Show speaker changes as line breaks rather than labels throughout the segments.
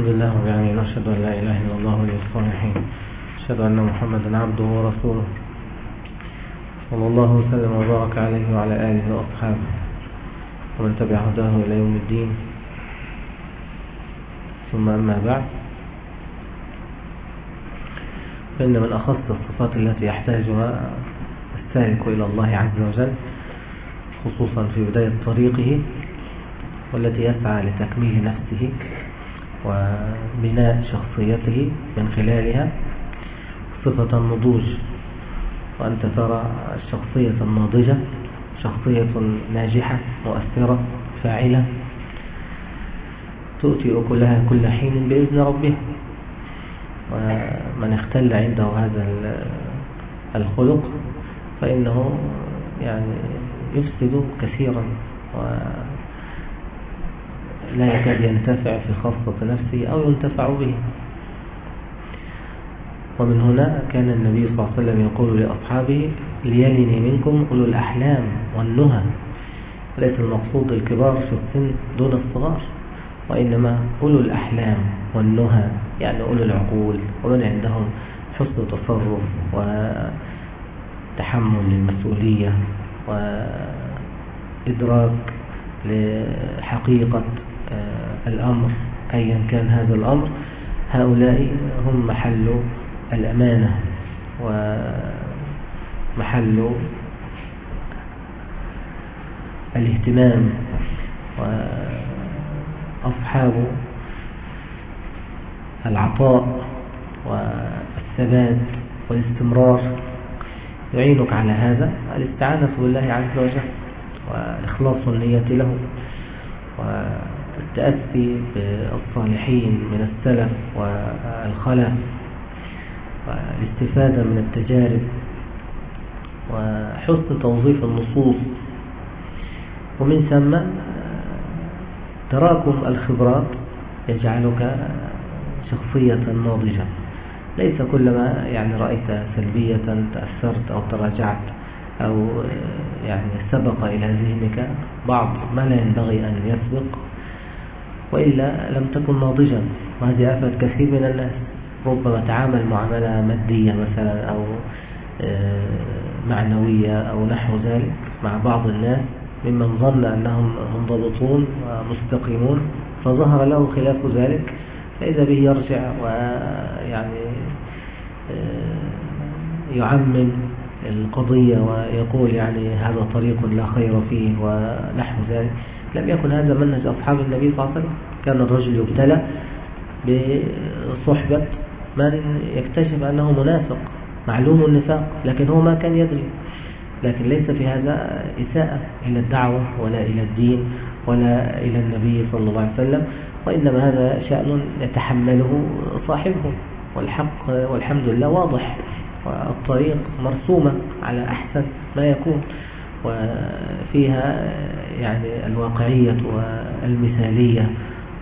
الحمد لله يعني نشهد أن لا إله إلا الله ولي الصالحين أشهد أن محمدا عبده ورسوله. صلى الله وسلم وبارك عليه وعلى آله وأصحابه ومن تبع هداه إلى يوم الدين. ثم أما بعد فإن من أخص الصفات التي يحتاجها السالك إلى الله عز وجل خصوصا في بداية طريقه والتي يسعى لتكميل نفسه وبناء شخصيته من خلالها صفة النضوج. وأنت ترى الشخصية الناضجة شخصية ناجحة مؤثرة فاعلة تؤتي أكلها كل حين بإذن ربها. ومن اختل عنده هذا الخلق فإنه يعني يفسد كثيرا. لا يكاد ينتفع في خاصة نفسه أو ينتفع به. ومن هنا كان النبي صلى الله عليه وسلم يقول لأصحابه ليلني منكم أولو الأحلام والنهى. ليس المقصود الكبار في السن دون الصغار وإنما أولو الأحلام والنهى يعني أولو العقول ومن عندهم حسن تصرف وتحمل للمسؤولية وإدراك لحقيقة الأمر أيا كان هذا الأمر هؤلاء هم محل الأمانة ومحل الاهتمام وأصحاب العطاء والثبات والاستمرار. يعينك على هذا الاستعانة بالله عز وجل وإخلاص النية له والتأسي بالصالحين من السلف والخلف والاستفادة من التجارب وحسن توظيف النصوص. ومن ثم تراكم الخبرات يجعلك شخصية ناضجة. ليس كلما يعني رأيت سلبية تأثرت أو تراجعت أو يعني سبق إلى ذهنك بعض ما لا ينبغي أن يسبق. وإلا لم تكن ناضجا. وهذه آفة كثير من الناس ربما تعامل معاملة مادية مثلا أو آه، معنوية أو نحو ذلك مع بعض الناس ممن ظن أنهم منضبطون ومستقيمون فظهر له خلاف ذلك. فإذا به يرجع ويعني آه، يعمم القضية ويقول يعني هذا طريق لا خير فيه ونحو ذلك. لم يكن هذا منهج أصحاب النبي صلى الله عليه وسلم. كان الرجل يبتلى بصحبة من يكتشف أنه منافق معلوم النفاق لكن هو ما كان يدري. لكن ليس في هذا إساءة إلى الدعوة ولا إلى الدين ولا إلى النبي صلى الله عليه وسلم وإنما هذا شأن يتحمله صاحبه. والحق والحمد لله واضح والطريق مرسومة على أحسن ما يكون. وفيها يعني الواقعية والمثالية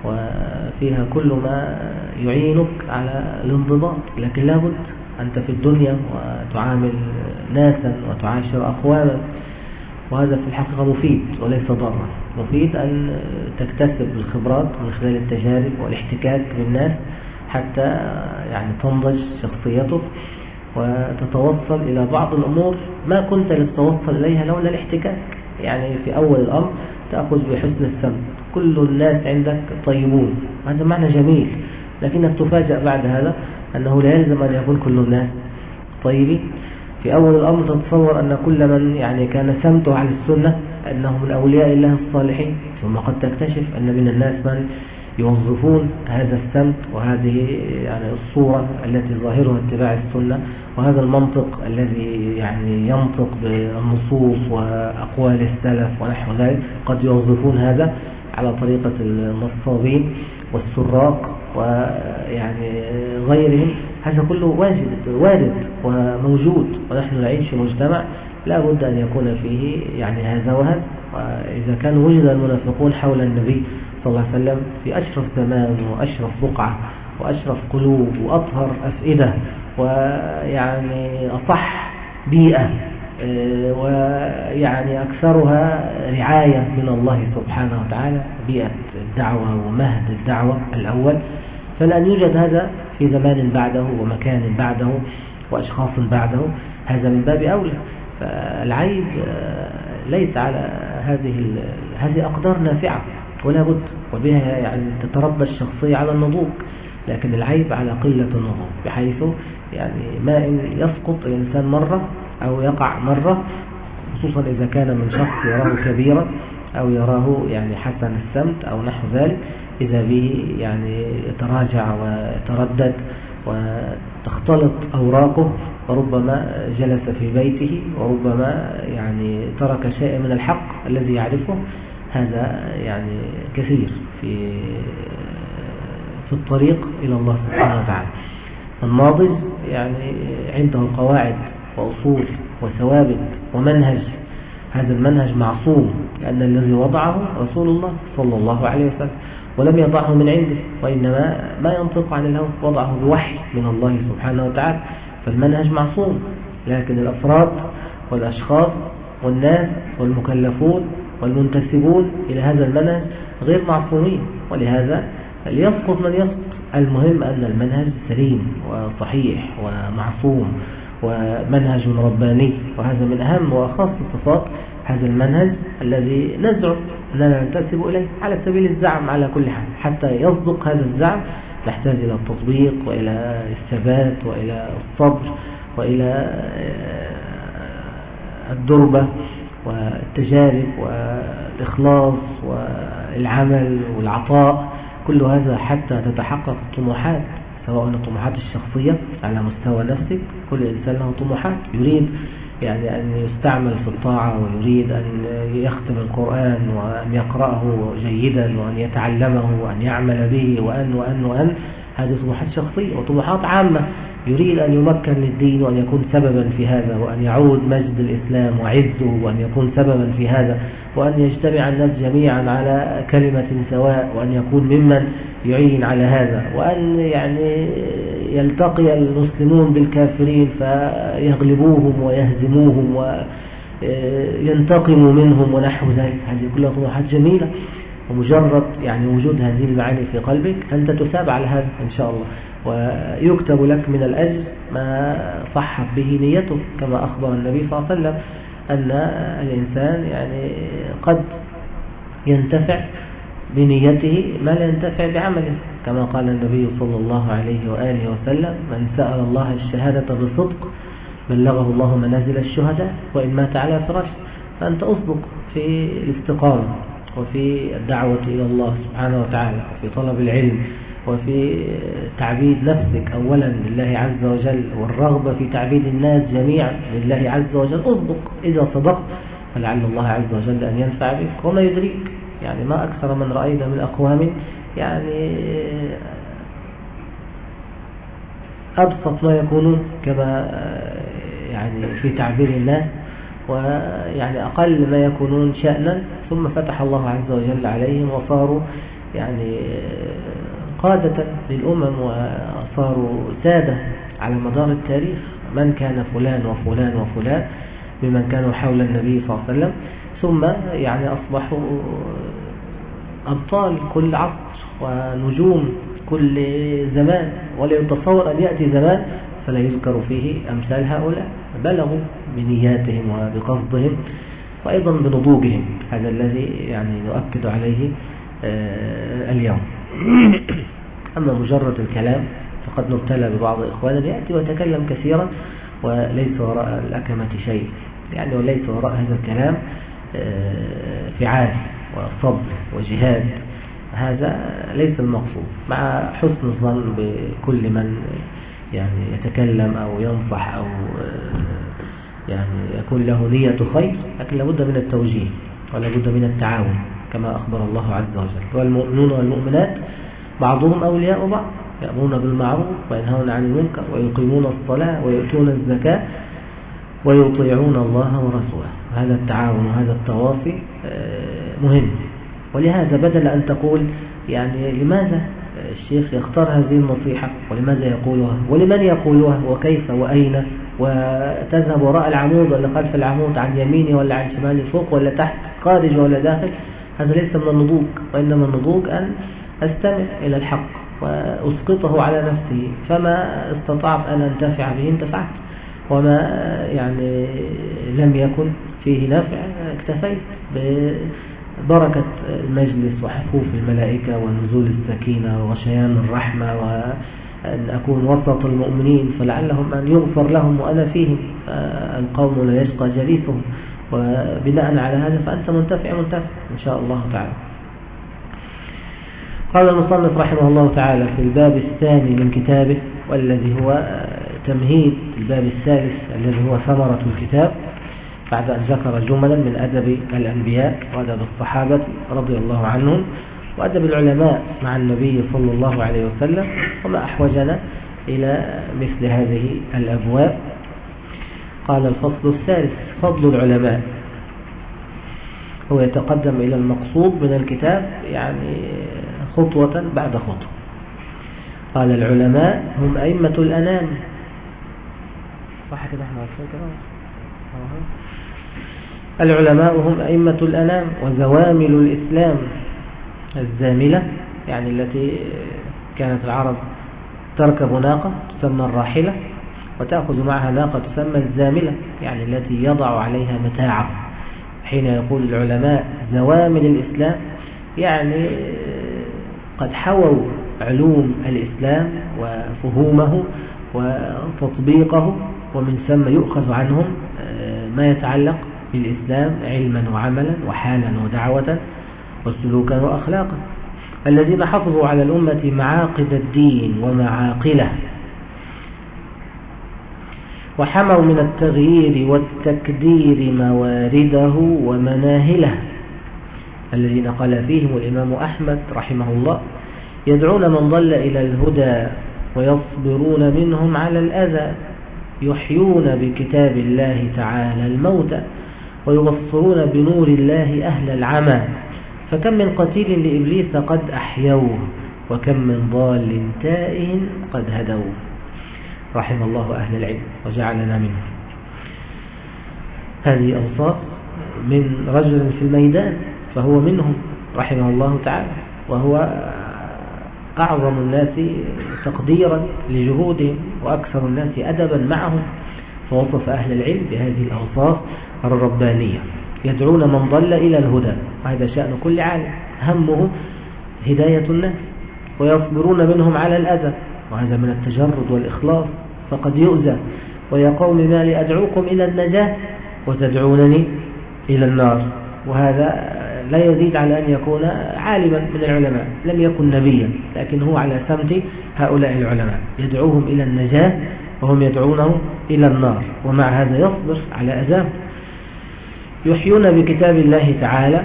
وفيها كل ما يعينك على الانضباط لكن لابد أنت في الدنيا وتعامل ناسا وتعاشر أقواما وهذا في الحقيقة مفيد وليس ضرا مفيد أن تكتسب الخبرات من خلال التجارب والاحتكاك بالناس حتى يعني تنضج شخصيتك وتتوصل إلى بعض الأمور ما كنت لتتوصل إليها لولا الاحتكاك. يعني في أول الأمر تأخذ بحسن السمت كل الناس عندك طيبون. هذا معنى جميل. لكنك تفاجأ بعد هذا أنه لا يلزم أن يكون كل الناس طيبين. في أول الأمر تتصور أن كل من يعني كان سمته على السنة أنه من أولياء الله الصالحين. ثم قد تكتشف أن من الناس من يوظفون هذا السمت وهذه يعني الصورة التي ظاهرها اتباع السنة وهذا المنطق الذي يعني ينطق بالنصوص وأقوال السلف ونحو ذلك قد يوظفون هذا على طريقة النصابين والسراق ويعني غيرهم. هذا كله واجد وارد وموجود ونحن نعيش في مجتمع لا بد أن يكون فيه يعني هذا وهذا. وإذا كان وجد المنافقون حول النبي صلى الله عليه وسلم في أشرف زمان وأشرف بقعة وأشرف قلوب وأطهر أفئدة ويعني أصح بيئة آه، ويعني أكثرها رعاية من الله سبحانه وتعالى بيئة الدعوة ومهد الدعوة الأول. فلأن يوجد هذا في زمان بعده ومكان بعده وأشخاص بعده هذا من باب أولى. فالعيب آه، ليس على هذه هذه أقدار نافعة. ولا بد وبها يعني تتربى الشخصية على النضوج لكن العيب على قلة النضوج بحيث يعني ما إن يسقط الإنسان مرة أو يقع مرة خصوصا إذا كان من شخص يراه كبيرا أو يراه يعني حسن السمت أو نحو ذلك إذا به يعني يتراجع ويتردد وتختلط أوراقه وربما جلس في بيته وربما يعني ترك شيء من الحق الذي يعرفه هذا يعني كثير في في الطريق إلى الله سبحانه وتعالى. الناضج يعني عنده قواعد وأصول وثوابت ومنهج. هذا المنهج معصوم لأن الذي وضعه رسول الله صلى الله عليه وسلم ولم يضعه من عنده وإنما ما ينطق عن الهوى وضعه بوحي من الله سبحانه وتعالى. فالمنهج معصوم لكن الأفراد والأشخاص والناس والمكلفون والمنتسبون إلى هذا المنهج غير معصومين ولهذا ليسقط من يسقط. المهم أن المنهج سليم وصحيح ومعصوم ومنهج رباني وهذا من أهم وأخص صفات هذا المنهج الذي نزعم أننا ننتسب إليه على سبيل الزعم على كل حال. حتى يصدق هذا الزعم نحتاج إلى التطبيق وإلى الثبات وإلى الصبر وإلى آه، الدربة. والتجارب والإخلاص والعمل والعطاء كل هذا حتى تتحقق الطموحات سواء الطموحات الشخصية على مستوى نفسك كل إنسان له طموحات يريد يعني أن يستعمل في الطاعة ويريد أن يختم القرآن وأن يقرأه جيدا وأن يتعلمه وأن يعمل به وأن وأن وأن. هذه طموحات شخصية وطموحات عامة. يريد أن يمكن للدين وأن يكون سببا في هذا وأن يعود مجد الإسلام وعزه وأن يكون سببا في هذا وأن يجتمع الناس جميعا على كلمة سواء وأن يكون ممن يعين على هذا وأن يعني يلتقي المسلمون بالكافرين فيغلبوهم ويهزموهم وينتقموا منهم ونحو ذلك. هذه كلها طموحات جميلة. ومجرد يعني وجود هذه المعاني في قلبك أنت تثاب على هذا إن شاء الله. ويكتب لك من الأجر ما صحت به نيته كما أخبر النبي صلى الله عليه وسلم أن الإنسان يعني قد ينتفع بنيته ما لا ينتفع بعمله كما قال النبي صلى الله عليه وآله وسلم من سأل الله الشهادة بصدق بلغه الله منازل الشهداء وإن مات على فراش فأنت أصدق في الاستقامة. وفي الدعوة إلى الله سبحانه وتعالى وفي طلب العلم وفي تعبيد نفسك أولا لله عز وجل والرغبة في تعبيد الناس جميعا لله عز وجل. أصدق إذا صدقت فلعل الله عز وجل أن ينفع بك وما يدريك. يعني ما أكثر من رأينا من أقوام يعني أبسط ما يكونون كما يعني في تعبير الناس. ويعني أقل ما يكونون شأنا ثم فتح الله عز وجل عليهم وصاروا يعني قادة للأمم وصاروا سادة على مدار التاريخ. من كان فلان وفلان وفلان ممن كانوا حول النبي صلى الله عليه وسلم. ثم يعني أصبحوا أبطال كل عصر ونجوم كل زمان ولا يتصور أن يأتي زمان فلا يذكر فيه أمثال هؤلاء. بلغوا بنياتهم وبقصدهم وأيضا بنضوجهم هذا الذي يعني نؤكد عليه آه، اليوم. أما مجرد الكلام فقد نبتلى ببعض إخواننا يأتي ويتكلم كثيرا وليس وراء الأكمة شيء. يعني وليس وراء هذا الكلام آه، فعال وصبر وجهاد. هذا ليس المقصود. مع حسن الظن بكل من يعني يتكلم أو ينصح أو آه، يعني يكون له نية خير لكن لابد من التوجيه ولابد من التعاون كما أخبر الله عز وجل. والمؤمنون والمؤمنات بعضهم أولياء بعض يأمرون بالمعروف وينهون عن المنكر ويقيمون الصلاة ويؤتون الزكاة ويطيعون الله ورسوله. هذا التعاون وهذا التواصي آه، مهم. ولهذا بدل أن تقول يعني لماذا الشيخ يختار هذه النصيحة ولماذا يقولها؟ ولمن يقولها؟ وكيف؟ وأين؟ وتذهب وراء العمود ولا خلف العمود عن يمينه ولا عن شماله فوق ولا تحت خارج ولا داخل؟ هذا ليس من النضوج وإنما النضوج أن أستمع إلى الحق وأسقطه على نفسه فما استطعت أن أنتفع به؟ انتفعت وما يعني لم يكن فيه نفع اكتفيت ببركة المجلس وحفوف الملائكة ونزول السكينة وغشيان الرحمة وأن أكون وسط المؤمنين فلعلهم أن يغفر لهم وأنا فيهم. القوم لا يشقى جليسهم. وبناء على هذا فأنت منتفع منتفع إن شاء الله تعالى. قال المصنف رحمه الله تعالى في الباب الثاني من كتابه والذي هو تمهيد الباب الثالث الذي هو ثمرة الكتاب. بعد أن ذكر جملا من أدب الأنبياء وأدب الصحابة رضي الله عنهم وأدب العلماء مع النبي صلى الله عليه وسلم وما أحوجنا إلى مثل هذه الأبواب. قال الفصل الثالث فضل العلماء. هو يتقدم إلى المقصود من الكتاب يعني خطوة بعد خطوة. قال العلماء هم أئمة الأنام. صح كده إحنا العلماء هم أئمة الأنام وزوامل الإسلام الزاملة يعني التي كانت العرب تركب ناقة تسمى الراحلة وتأخذ معها ناقة تسمى الزاملة يعني التي يضع عليها متاعة. حين يقول العلماء زوامل الإسلام يعني قد حووا علوم الإسلام وفهومه وتطبيقه ومن ثم يؤخذ عنهم آه، ما يتعلق بالإسلام علما وعملا وحالا ودعوة وسلوكا وأخلاقا. الذين حفظوا على الأمة معاقد الدين ومعاقله. وحموا من التغيير والتكدير موارده ومناهله. الذين قال فيهم الإمام أحمد رحمه الله يدعون من ضل إلى الهدى ويصبرون منهم على الأذى يحيون بكتاب الله تعالى الموتى. ويبصرون بنور الله أهل العمى. فكم من قتيل لإبليس قد أحيوه وكم من ضال تائه قد هدوه. رحم الله أهل العلم وجعلنا منه هذه أوصاف من رجل في الميدان فهو منهم رحمه الله تعالى. وهو أعظم الناس تقديرا لجهودهم وأكثر الناس أدبا معهم. فوصف أهل العلم بهذه الأوصاف الربانية يدعون من ضل إلى الهدى. وهذا شأن كل عالم. همه هداية الناس ويصبرون منهم على الأذى. وهذا من التجرد والإخلاص. فقد يؤذى. ويا قوم ما لأدعوكم إلى النجاة؟ وتدعونني إلى النار. وهذا لا يزيد على أن يكون عالما من العلماء. لم يكن نبيا لكن هو على سمت هؤلاء العلماء. يدعوهم إلى النجاة وهم يدعونه إلى النار. ومع هذا يصبر على أذاه. يحيون بكتاب الله تعالى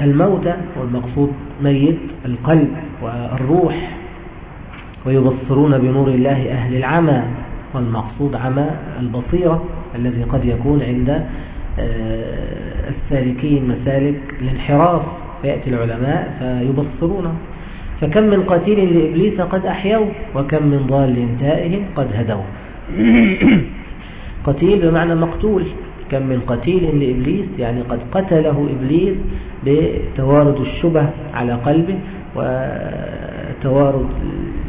الموتى والمقصود ميت القلب والروح ويبصرون بنور الله أهل العمى والمقصود عمى البصيرة الذي قد يكون عند آه، السالكين مسالك الانحراف فيأتي العلماء فيبصرونه. فكم من قتيل لإبليس قد أحيوه وكم من ضال تائه قد هدوه قتيل بمعنى مقتول. كم من قتيل لإبليس يعني قد قتله إبليس بتوارد الشبه على قلبه وتوارد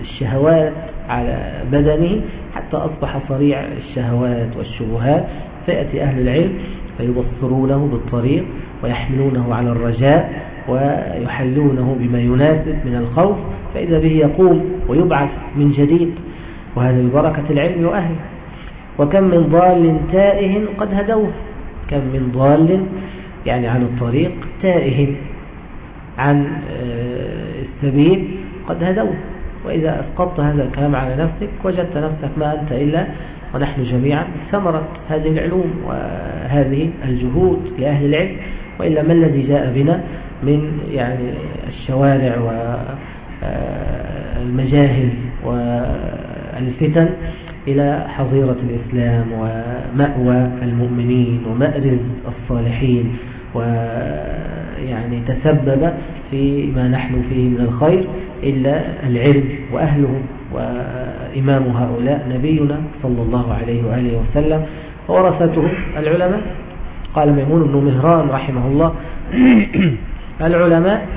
الشهوات على بدنه حتى أصبح صريع الشهوات والشبهات. فيأتي أهل العلم فيبصرونه بالطريق ويحملونه على الرجاء ويحلونه بما يناسب من الخوف. فإذا به يقوم ويبعث من جديد وهذا ببركة العلم وأهله. وكم من ضال تائه قد هدوه. كم من ضال يعني عن الطريق تائه عن آه، السبيل قد هدوه. وإذا أسقطت هذا الكلام على نفسك وجدت نفسك ما أنت إلا ونحن جميعا ثمرة هذه العلوم وهذه الجهود لأهل العلم وإلا ما الذي جاء بنا من يعني الشوارع والمجاهل والفتن إلى حظيرة الإسلام ومأوى المؤمنين ومأرز الصالحين ويعني تسبب في ما نحن فيه من الخير إلا العلم وأهله وإمام هؤلاء نبينا صلى الله عليه وآله وسلم ورثته العلماء. قال ميمون بن مهران رحمه الله العلماء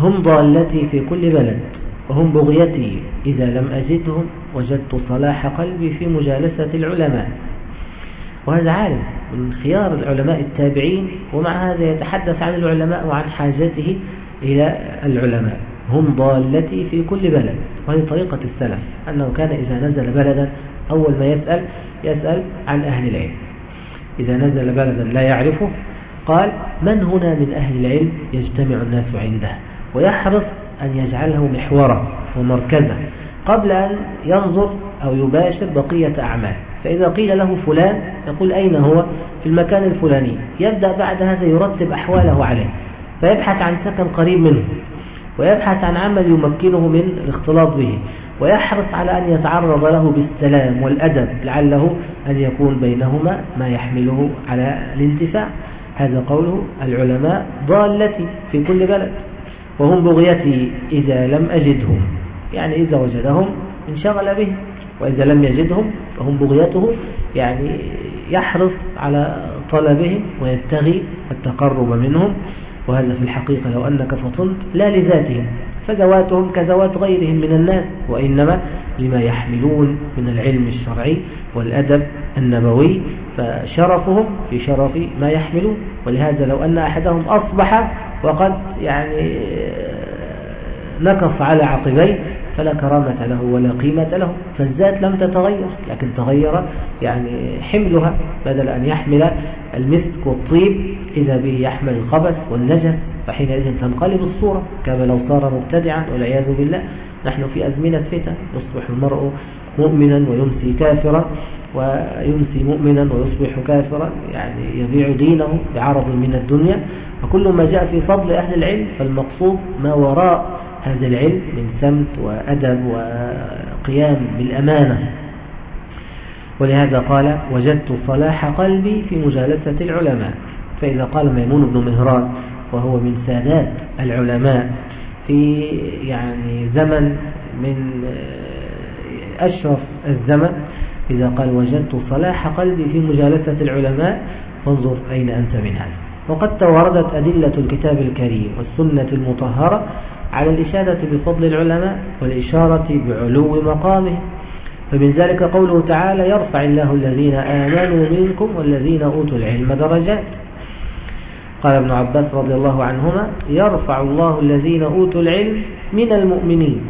هم ضالتي في كل بلد. وهم بغيتي. إذا لم أجدهم وجدت صلاح قلبي في مجالسة العلماء. وهذا عالم من خيار العلماء التابعين ومع هذا يتحدث عن العلماء وعن حاجته إلى العلماء. هم ضالتي في كل بلد. وهذه طريقة السلف أنه كان إذا نزل بلدا أول ما يسأل يسأل عن أهل العلم. إذا نزل بلدا لا يعرفه قال من هنا من أهل العلم يجتمع الناس عنده؟ ويحرص أن يجعله محورا ومركزا قبل أن ينظر أو يباشر بقية أعمال. فإذا قيل له فلان يقول أين هو؟ في المكان الفلاني. يبدأ بعد هذا يرتب أحواله عليه فيبحث عن سكن قريب منه ويبحث عن عمل يمكنه من الاختلاط به ويحرص على أن يتعرض له بالسلام والأدب لعله أن يكون بينهما ما يحمله على الانتفاع. هذا قوله العلماء ضالتي في كل بلد. وهم بغيتي إذا لم أجدهم يعني إذا وجدهم انشغل به وإذا لم يجدهم فهم بغيته يعني يحرص على طلبهم ويبتغي التقرب منهم. وهذا في الحقيقة لو أنك فطنت لا لذاتهم فذواتهم كذوات غيرهم من الناس وإنما لما يحملون من العلم الشرعي والأدب النبوي. فشرفهم في شرف ما يحملون. ولهذا لو أن أحدهم أصبح وقد يعني نكص على عقبيه فلا كرامة له ولا قيمة له. فالذات لم تتغير لكن تغير يعني حملها بدل أن يحمل المسك والطيب إذا به يحمل الخبث والنجس فحينئذ تنقلب الصورة. كما لو صار مبتدعا والعياذ بالله نحن في أزمنة فتن يصبح المرء مؤمنا ويمسي كافرا. ويمسي مؤمنا ويصبح كافرا يعني يبيع دينه بعرض من الدنيا. وكل ما جاء في فضل أهل العلم فالمقصود ما وراء هذا العلم من سمت وأدب وقيام بالأمانة. ولهذا قال وجدت صلاح قلبي في مجالسة العلماء. فإذا قال ميمون بن مهران وهو من سادات العلماء في يعني زمن من أشرف الزمن إذا قال وجدت صلاح قلبي في مجالسة العلماء فانظر أين أنت من هذا. وقد توردت أدلة الكتاب الكريم والسنة المطهرة على الإشادة بفضل العلماء والإشارة بعلو مقامه فمن ذلك قوله تعالى يرفع الله الذين آمنوا منكم والذين أوتوا العلم درجات. قال ابن عباس رضي الله عنهما يرفع الله الذين أوتوا العلم من المؤمنين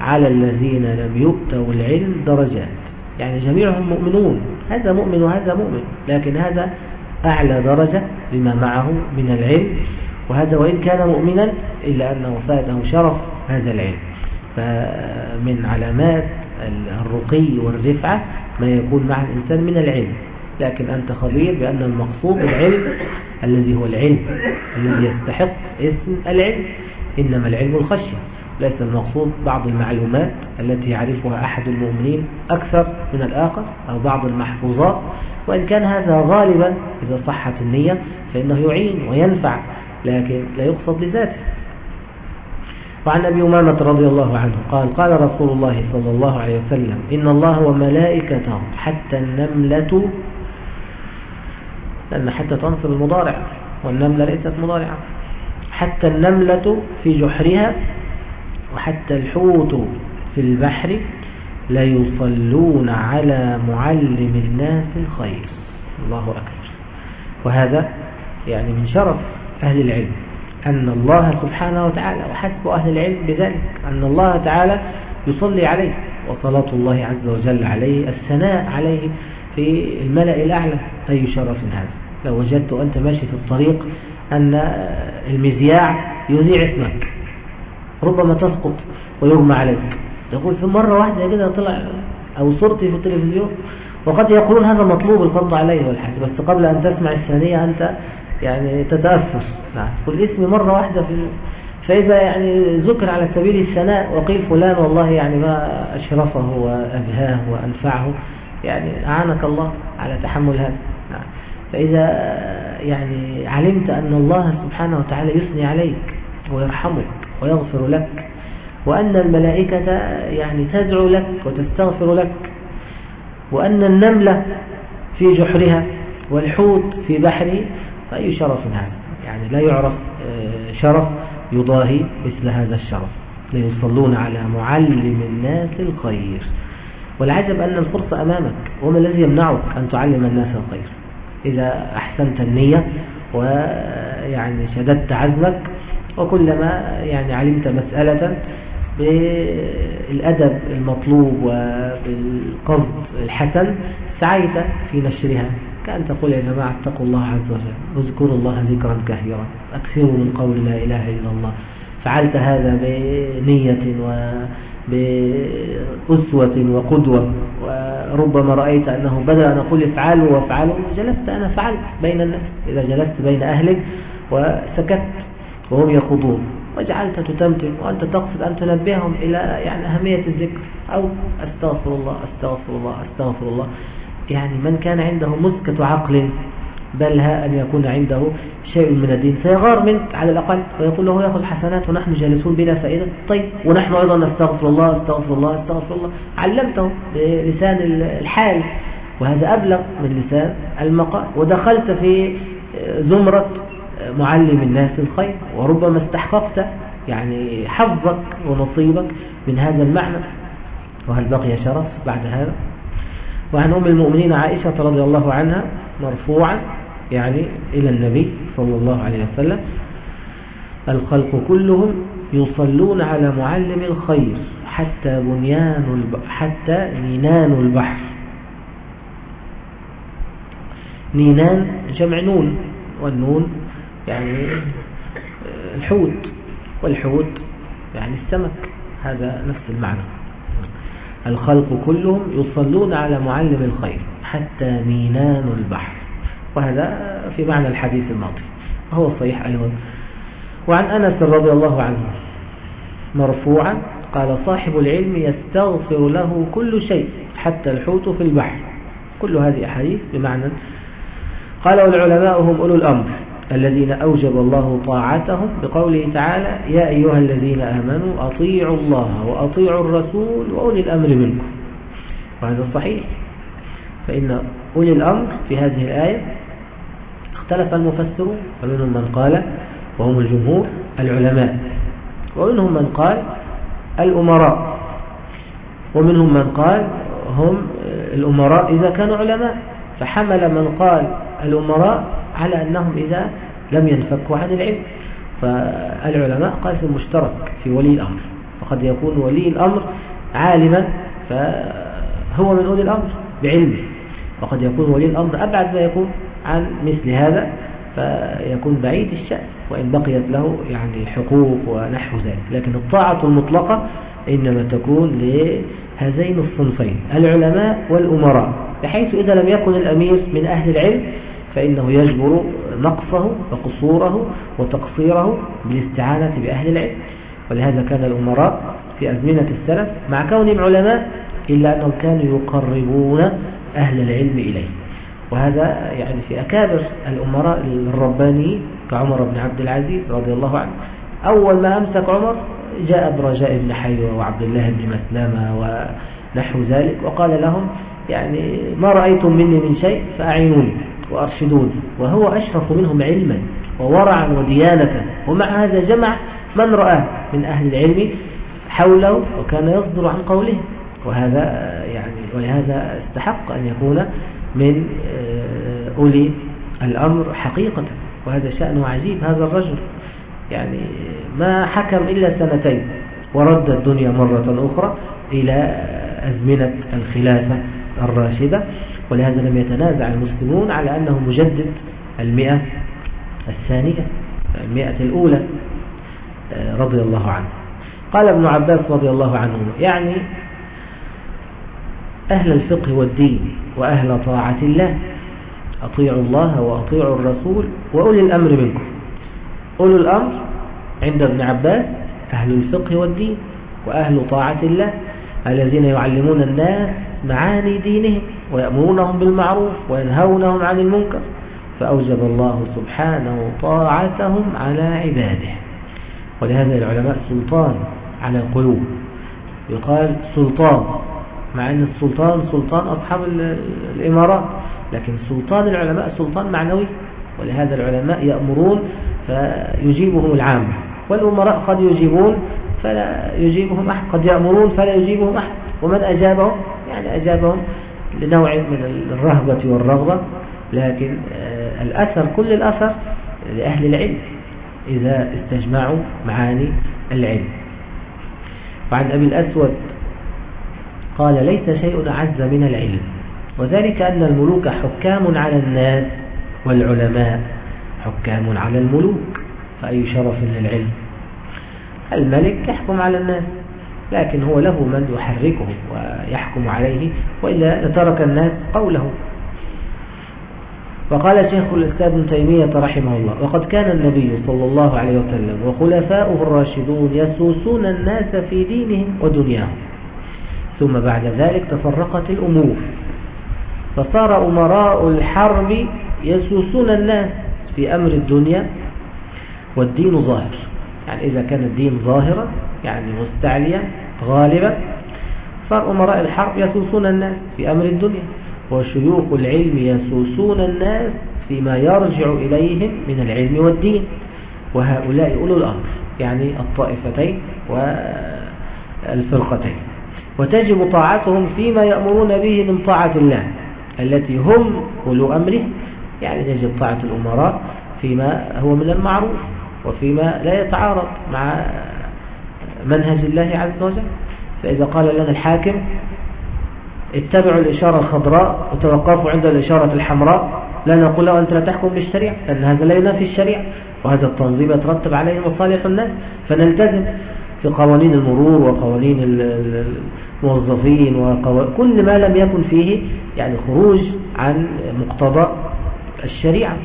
على الذين لم يؤتوا العلم درجات. يعني جميعهم مؤمنون. هذا مؤمن وهذا مؤمن لكن هذا أعلى درجة لما معه من العلم. وهذا وإن كان مؤمنا إلا أنه فاته شرف هذا العلم. فمن علامات الرقي والرفعة ما يكون مع الإنسان من العلم. لكن أنت خبير بأن المقصود العلم الذي هو العلم الذي يستحق اسم العلم إنما العلم الخشية. ليس المقصود بعض المعلومات التي يعرفها أحد المؤمنين أكثر من الآخر أو بعض المحفوظات وإن كان هذا غالبا إذا صحت النية فإنه يعين وينفع لكن لا يقصد لذاته وعن أبي أمامة رضي الله عنه قال قال رسول الله صلى الله عليه وسلم إن الله وملائكته حتى النملة لأن حتى تنصب المضارع والنملة ليست مضارعة حتى النملة في جحرها وحتى الحوت في البحر ليصلون على معلم الناس الخير. الله أكبر. وهذا يعني من شرف أهل العلم. أن الله سبحانه وتعالى وحسب أهل العلم بذلك. أن الله تعالى يصلي عليه. وصلاة الله عز وجل عليه الثناء عليه في الملأ الأعلى. أي شرف هذا؟ لو وجدت أنت ماشي في الطريق أن المذياع يذيع اسمك. ربما تسقط ويغمى عليك. يقول في مرة واحدة كده طلع أو صورتي في التلفزيون وقد يقولون هذا مطلوب الفرض عليه والحاجة بس قبل أن تسمع الثانية أنت يعني تتأثر. نعم. والاسم مرة واحدة في فإذا يعني ذكر على سبيل الثناء وقيل فلان والله يعني ما أشرفه وأبهاه وأنفعه يعني أعانك الله على تحمل هذا. نعم. فإذا يعني علمت أن الله سبحانه وتعالى يثني عليك ويرحمك ويغفر لك وأن الملائكة يعني تدعو لك وتستغفر لك وأن النملة في جحرها والحوت في بحره فأي شرف هذا؟ يعني لا يعرف آه، شرف يضاهي مثل هذا الشرف. ليصلون على معلم الناس الخير. والعجب أن الفرصة أمامك وما الذي يمنعك أن تعلم الناس الخير؟ إذا أحسنت النية ويعني شددت عزمك وكلما يعني علمت مسألة بالأدب المطلوب وبالقصد الحسن سعيت في نشرها. كأن تقول يا جماعة اتقوا الله عز وجل اذكروا الله ذكرا كثيرا أكثروا من قول لا إله إلا الله. فعلت هذا بنية وبأسوة وقدوة. وربما رأيت أنه بدأ أن أقول افعلوا وافعلوا جلست أنا فعلت بين الناس. إذا جلست بين أهلك وسكت وهم يخوضون. وجعلت تتمتم وأنت تقصد أن تنبههم إلى يعني أهمية الذكر. أو أستغفر الله أستغفر الله أستغفر الله. يعني من كان عنده مسكة عقل بل ها أن يكون عنده شيء من الدين. سيغار منك على الأقل ويقول له يأخذ حسنات ونحن جالسون بلا فائدة طيب ونحن أيضا نستغفر الله استغفر الله استغفر الله. علمته بلسان الحال. وهذا أبلغ من لسان المقال. ودخلت في زمرة معلم الناس الخير وربما استحققت يعني حظك ونصيبك من هذا المعنى. وهل بقي شرف بعد هذا؟ وعن أم المؤمنين عائشة رضي الله عنها مرفوعا يعني إلى النبي صلى الله عليه وسلم الخلق كلهم يصلون على معلم الخير حتى بنيان حتى نينان البحر. نينان جمع نون والنون يعني الحوت والحوت يعني السمك هذا نفس المعنى. الخلق كلهم يصلون على معلم الخير حتى مينان البحر. وهذا في معنى الحديث الماضي وهو صحيح أيضا. وعن أنس رضي الله عنه مرفوعا قال صاحب العلم يستغفر له كل شيء حتى الحوت في البحر. كل هذه أحاديث بمعنى قال والعلماء هم أولو الأمر. الذين أوجب الله طاعتهم بقوله تعالى يا أيها الذين آمنوا أطيعوا الله وأطيعوا الرسول وأولي الأمر منكم. وهذا صحيح. فإن أولي الأمر في هذه الآية اختلف المفسرون فمنهم من قال وهم الجمهور العلماء ومنهم من قال الأمراء ومنهم من قال هم الأمراء إذا كانوا علماء. فحمل من قال الأمراء على أنهم إذا لم ينفكوا عن العلم. فالعلماء قاسم مشترك في ولي الأمر. فقد يكون ولي الأمر عالما فهو من أولي الأمر بعلمه. وقد يكون ولي الأمر أبعد ما يكون عن مثل هذا فيكون بعيد الشأن وإن بقيت له يعني حقوق ونحو ذلك. لكن الطاعة المطلقة إنما تكون لهذين الصنفين العلماء والأمراء بحيث إذا لم يكن الأمير من أهل العلم فإنه يجبر نقصه وقصوره وتقصيره بالاستعانة بأهل العلم. ولهذا كان الأمراء في أزمنة السلف مع كونهم علماء إلا أنهم كانوا يقربون أهل العلم إليه. وهذا يعني في أكابر الأمراء الربانيين كعمر بن عبد العزيز رضي الله عنه. أول ما أمسك عمر جاء برجاء بن حيوة وعبد الله بن مسلمة ونحو ذلك وقال لهم يعني ما رأيتم مني من شيء فأعينوني. وأرشدون وهو أشرف منهم علما وورعا وديانة. ومع هذا جمع من رآه من أهل العلم حوله وكان يصدر عن قوله. وهذا يعني ولهذا استحق أن يكون من آه، أولي الأمر حقيقة. وهذا شأنه عجيب هذا الرجل. يعني ما حكم إلا سنتين ورد الدنيا مرة أخرى إلى أزمنة الخلافة الراشدة. ولهذا لم يتنازع المسلمون على أنه مجدد المئة الثانية المئة الأولى آه، رضي الله عنه. قال ابن عباس رضي الله عنه يعني أهل الفقه والدين وأهل طاعة الله أطيعوا الله وأطيعوا الرسول وأولي الأمر منكم. أولي الأمر عند ابن عباس أهل الفقه والدين وأهل طاعة الله الذين يعلمون الناس معاني دينهم ويأمرونهم بالمعروف وينهونهم عن المنكر فأوجب الله سبحانه طاعتهم على عباده. ولهذا العلماء سلطان على القلوب. يقال سلطان مع أن السلطان سلطان أصحاب الإمارات لكن سلطان العلماء سلطان معنوي. ولهذا العلماء يأمرون فيجيبهم العامة. والأمراء قد يجيبون فلا يجيبهم أحد. قد يأمرون فلا يجيبهم أحد. ومن أجابهم؟ يعني أجابهم لنوع من الرهبة والرغبة. لكن آه، الأثر كل الأثر لأهل العلم. إذا استجمعوا معاني العلم. وعن أبي الأسود قال ليس شيء أعز من العلم. وذلك أن الملوك حكام على الناس والعلماء حكام على الملوك. فأي شرف للعلم؟ الملك يحكم على الناس لكن هو له من يحركه ويحكم عليه وإلا لترك الناس قوله. وقال شيخ الإسلام ابن تيمية رحمه الله وقد كان النبي صلى الله عليه وسلم وخلفاؤه الراشدون يسوسون الناس في دينهم ودنياهم ثم بعد ذلك تفرقت الأمور فصار أمراء الحرب يسوسون الناس في أمر الدنيا والدين ظاهر. يعني إذا كان الدين ظاهرا يعني مستعليا غالبا صار أمراء الحرب يسوسون الناس في أمر الدنيا وشيوخ العلم يسوسون الناس فيما يرجع إليهم من العلم والدين. وهؤلاء أولو الأمر يعني الطائفتين والفرقتين. وتجب طاعتهم فيما يأمرون به من طاعة الله التي هم أولو أمره يعني تجب طاعة الأمراء فيما هو من المعروف. وفيما لا يتعارض مع منهج الله عز وجل. فإذا قال لنا الحاكم اتبعوا الإشارة الخضراء وتوقفوا عند الإشارة الحمراء لا نقول له أنت لا تحكم بالشريعة لأن هذا لا ينافي الشريعة وهذا التنظيم يترتب عليه مصالح الناس فنلتزم في قوانين المرور وقوانين الموظفين وكل ما لم يكن فيه يعني خروج عن مقتضى الشريعة.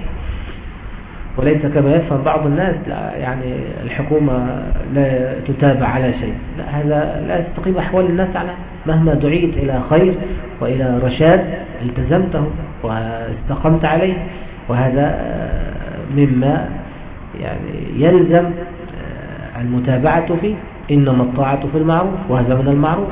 وليس كما يفهم بعض الناس لا يعني الحكومة لا تتابع على شيء. لا هذا لا يستقيم أحوال الناس على مهما دعيت إلى خير وإلى رشاد التزمته واستقمت عليه. وهذا مما يعني يلزم المتابعة فيه. إنما الطاعة في المعروف وهذا من المعروف.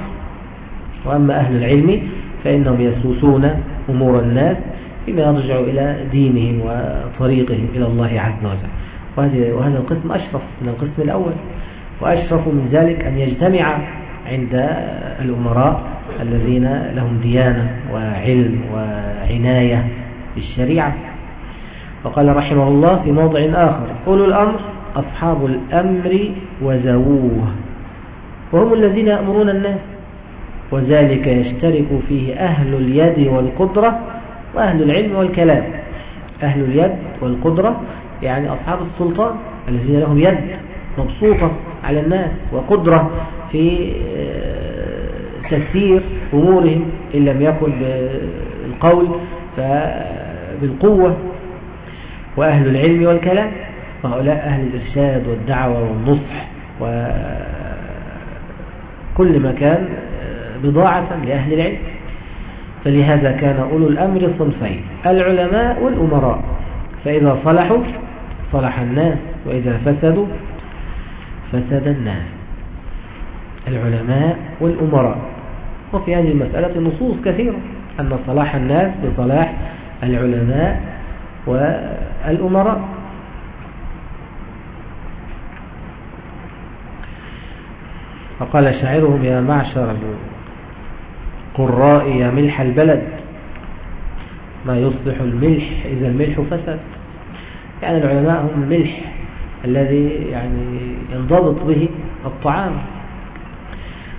وأما أهل العلم فإنهم يسوسون أمور الناس فيما يرجع إلى دينهم وطريقهم إلى الله عز وجل. وهذا القسم أشرف من القسم الأول. وأشرف من ذلك أن يجتمع عند الأمراء الذين لهم ديانة وعلم وعناية بالشريعة. وقال رحمه الله في موضع آخر أولو الأمر أصحاب الأمر وزووه وهم الذين يأمرون الناس وذلك يشترك فيه أهل اليد والقدرة وأهل العلم والكلام. أهل اليد والقدرة يعني أصحاب السلطان الذين لهم يد مبسوطة على الناس وقدرة في آه، تسيير أمورهم إن لم يكن بالقول فبالقوة. وأهل العلم والكلام وهؤلاء أهل الإرشاد والدعوة والنصح وكل ما كان آه، بضاعة لأهل العلم. فلهذا كان أولو الأمر صنفين العلماء والأمراء. فإذا صلحوا صلح الناس وإذا فسدوا فسد الناس. العلماء والأمراء. وفي هذه المسألة نصوص كثيرة أن صلاح الناس بصلاح العلماء والأمراء. فقال شاعرهم يا معشر قراء يا ملح البلد. ما يصلح الملح إذا الملح فسد يعني العلماء هم الملح الذي يعني ينضبط به الطعام.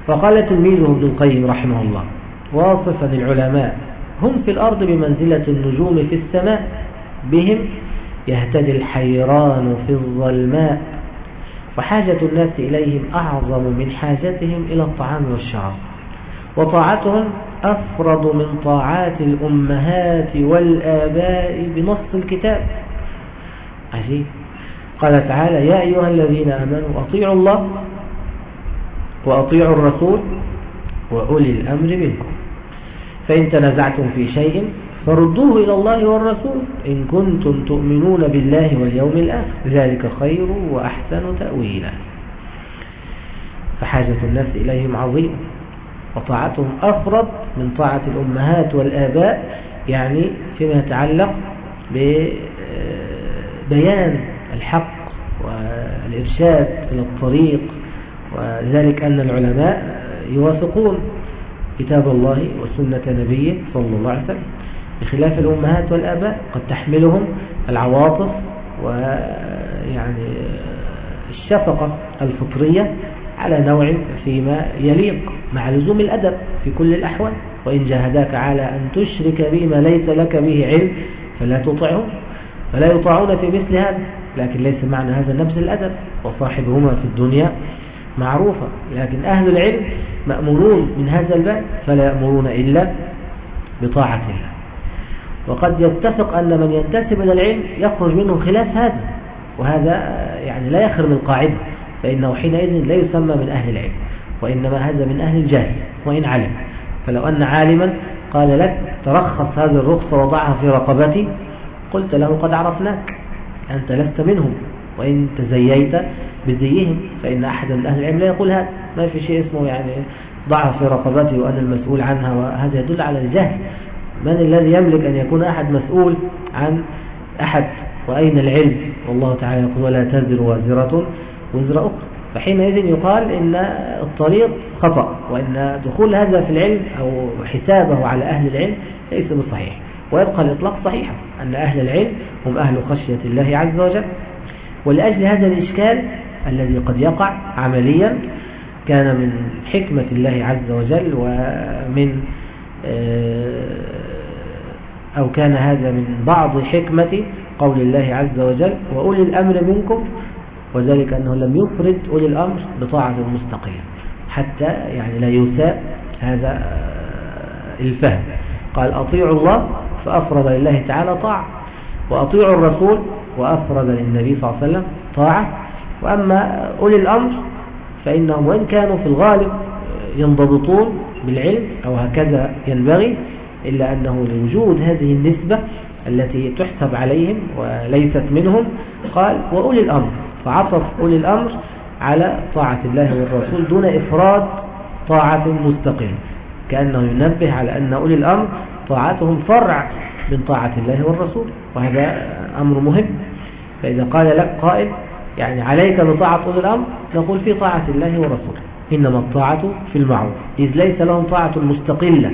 وقال تلميذه ابن القيم رحمه الله واصفا العلماء هم في الأرض بمنزلة النجوم في السماء بهم يهتدي الحيران في الظلماء. وحاجة الناس إليهم أعظم من حاجتهم إلى الطعام والشراب. وطاعتهم أفرض من طاعات الأمهات والآباء بنص الكتاب. عجيب. قال تعالى يا أيها الذين آمنوا أطيعوا الله وأطيعوا الرسول وأولي الأمر منكم. فإن تنزعتم في شيء فردوه إلى الله والرسول إن كنتم تؤمنون بالله واليوم الآخر. ذلك خير وأحسن تأويلا. فحاجة الناس إليهم عظيمة. وطاعتهم أفرض من طاعة الأمهات والآباء يعني فيما يتعلق ببيان الحق والإرشاد إلى الطريق وذلك أن العلماء يوافقون كتاب الله وسنة نبيه صلى الله عليه وسلم. بخلاف الأمهات والآباء قد تحملهم العواطف ويعني الشفقة الفطرية على نوع فيما يليق. مع لزوم الأدب في كل الأحوال. وإن جاهداك على أن تشرك بما ليس لك به علم فلا تطعهم فلا يطاعون في مثل هذا. لكن ليس معنى هذا نبذ الأدب. وصاحبهما في الدنيا معروفة لكن أهل العلم مأمورون من هذا الباب فلا يأمرون إلا بطاعة الله. وقد يتفق أن من ينتسب إلى العلم يخرج منه خلاف هذا وهذا يعني لا يخر من القاعدة فإنه حينئذ لا يسمى من أهل العلم. وإنما هذا من أهل الجهل وإن علم. فلو أن عالما قال لك ترخص هذه الرخصة وضعها في رقبتي قلت له قد عرفناك أنت لست منهم وإن تزييت بزيهم فإن أحد من أهل العلم لا يقول هذا. ما في شيء اسمه يعني ضعها في رقبتي وأنا المسؤول عنها وهذا يدل على الجهل. من الذي يملك أن يكون أحد مسؤول عن أحد؟ وأين العلم؟ والله تعالى يقول ولا تزر وازرة وزر أخرى. فحينئذ يقال إن الطريق خطأ وإن دخول هذا في العلم أو حسابه على أهل العلم ليس بصحيح ويبقى الإطلاق صحيحا أن أهل العلم هم أهل خشية الله عز وجل ولأجل هذا الإشكال الذي قد يقع عمليا كان من حكمة الله عز وجل ومن آه، أو كان هذا من بعض حكمة قول الله عز وجل وأولي الأمر منكم وذلك أنه لم يفرد أولي الأمر بطاعة المستقيم حتى يعني لا يساء هذا آه، الفهم. قال أطيعوا الله فأفرض لله تعالى طاعة وأطيعوا الرسول وأفرض للنبي صلى الله عليه وسلم طاعة. وأما أولي الأمر فإنهم وإن كانوا في الغالب ينضبطون بالعلم أو هكذا ينبغي إلا أنه لوجود هذه النسبة التي تحسب عليهم وليست منهم. قال وأولي الأمر فعطف أولي الأمر على طاعة الله والرسول دون إفراد طاعة مستقلة كأنه ينبه على أن أولي الأمر طاعتهم فرع من طاعة الله والرسول وهذا أمر مهم. فإذا قال لك قائل يعني عليك بطاعة أولي الأمر نقول في طاعة الله ورسوله إنما الطاعة في المعروف. إذ ليس لهم طاعة مستقلة.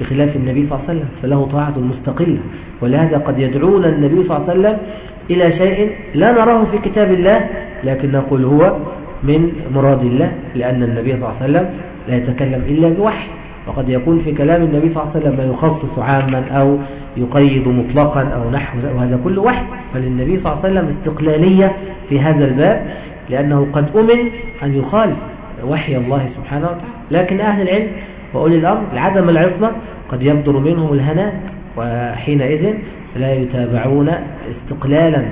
بخلاف النبي صلى الله عليه وسلم فله طاعة مستقلة. ولهذا قد يدعون النبي صلى الله عليه وسلم إلى شيء لا نراه في كتاب الله لكن نقول هو من مراد الله لأن النبي صلى الله عليه وسلم لا يتكلم إلا بوحي. وقد يكون في كلام النبي صلى الله عليه وسلم ما يخصص عاما أو يقيد مطلقا أو نحو وهذا كله وحي. فللنبي صلى الله عليه وسلم استقلالية في هذا الباب لأنه قد أمن أن يخالف وحي الله سبحانه وتعالى. لكن أهل العلم وأولي الأمر لعدم العصمة قد يبدر منهم الهناء وحينئذ لا يتابعون استقلالا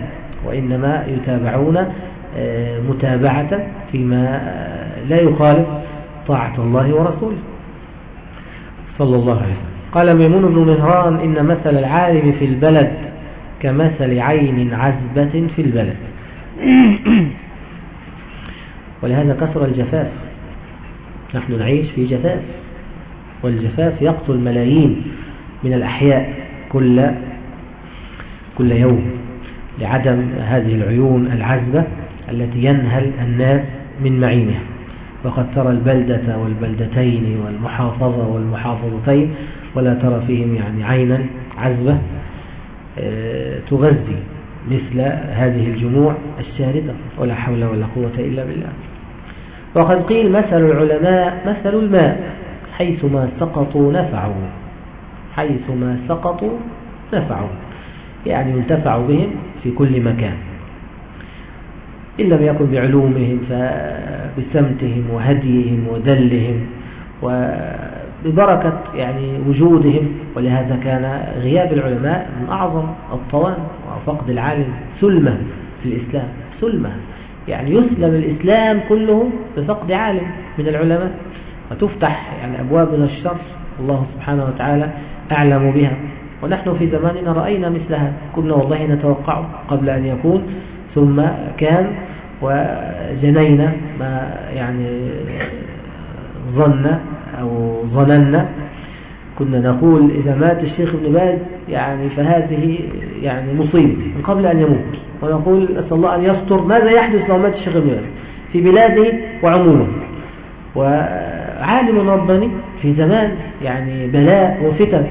وإنما يتابعون آه، متابعة فيما آه، لا يخالف طاعة الله ورسوله. صلى الله عليه وسلم. قال ميمون بن مهران إن مثل العالم في البلد كمثل عين عزبة في البلد. ولهذا كثر الجفاف. نحن نعيش في جفاف والجفاف يقتل ملايين من الأحياء كل كل يوم لعدم هذه العيون العذبة التي ينهل الناس من معينها. وقد ترى البلدة والبلدتين والمحافظة والمحافظتين ولا ترى فيهم يعني عينا عذبة آه، تغذي مثل هذه الجموع الشاردة ولا حول ولا قوة إلا بالله. وقد قيل مثل العلماء مثل الماء حيثما سقطوا نفعوا حيثما سقطوا نفعوا. يعني ينتفع بهم في كل مكان. إن لم يكن بعلومهم فبسمتهم وهديهم ودلهم وببركة يعني وجودهم ولهذا كان غياب العلماء من أعظم الطوان وفقد العالم سلمة في الإسلام. سلمة. يعني يسلم الإسلام كله بفقد عالم من العلماء. وتفتح يعني أبواب من الشر الله سبحانه وتعالى أعلم بها. ونحن في زماننا رأينا مثلها. كنا والله نتوقع قبل أن يكون ثم كان وجنينا ما يعني ظن أو ظننا. كنا نقول إذا مات الشيخ ابن باز يعني فهذه يعني مصيبة قبل أن يموت. ونقول أسأل الله أن يستر ماذا يحدث لو مات الشيخ ابن باز في بلاده وعمومه. وعالم رباني في زمان يعني بلاء وفتن.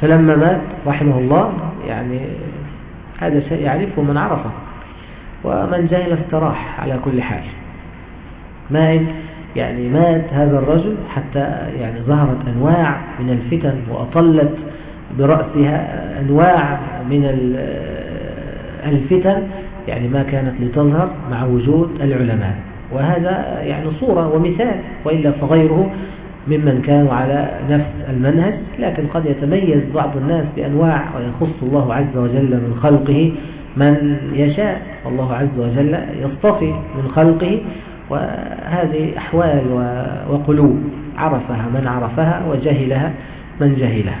فلما مات رحمه الله يعني هذا شيء يعرفه من عرفه. ومن جاهل استراح على كل حال. ما يعني مات هذا الرجل حتى يعني ظهرت أنواع من الفتن وأطلت برأسها أنواع من الفتن يعني ما كانت لتظهر مع وجود العلماء. وهذا يعني صورة ومثال وإلا فغيره ممن كانوا على نفس المنهج لكن قد يتميز بعض الناس بأنواع ويخص الله عز وجل من خلقه. من يشاء الله عز وجل يصطفي من خلقه. وهذه أحوال وقلوب عرفها من عرفها وجهلها من جهلها.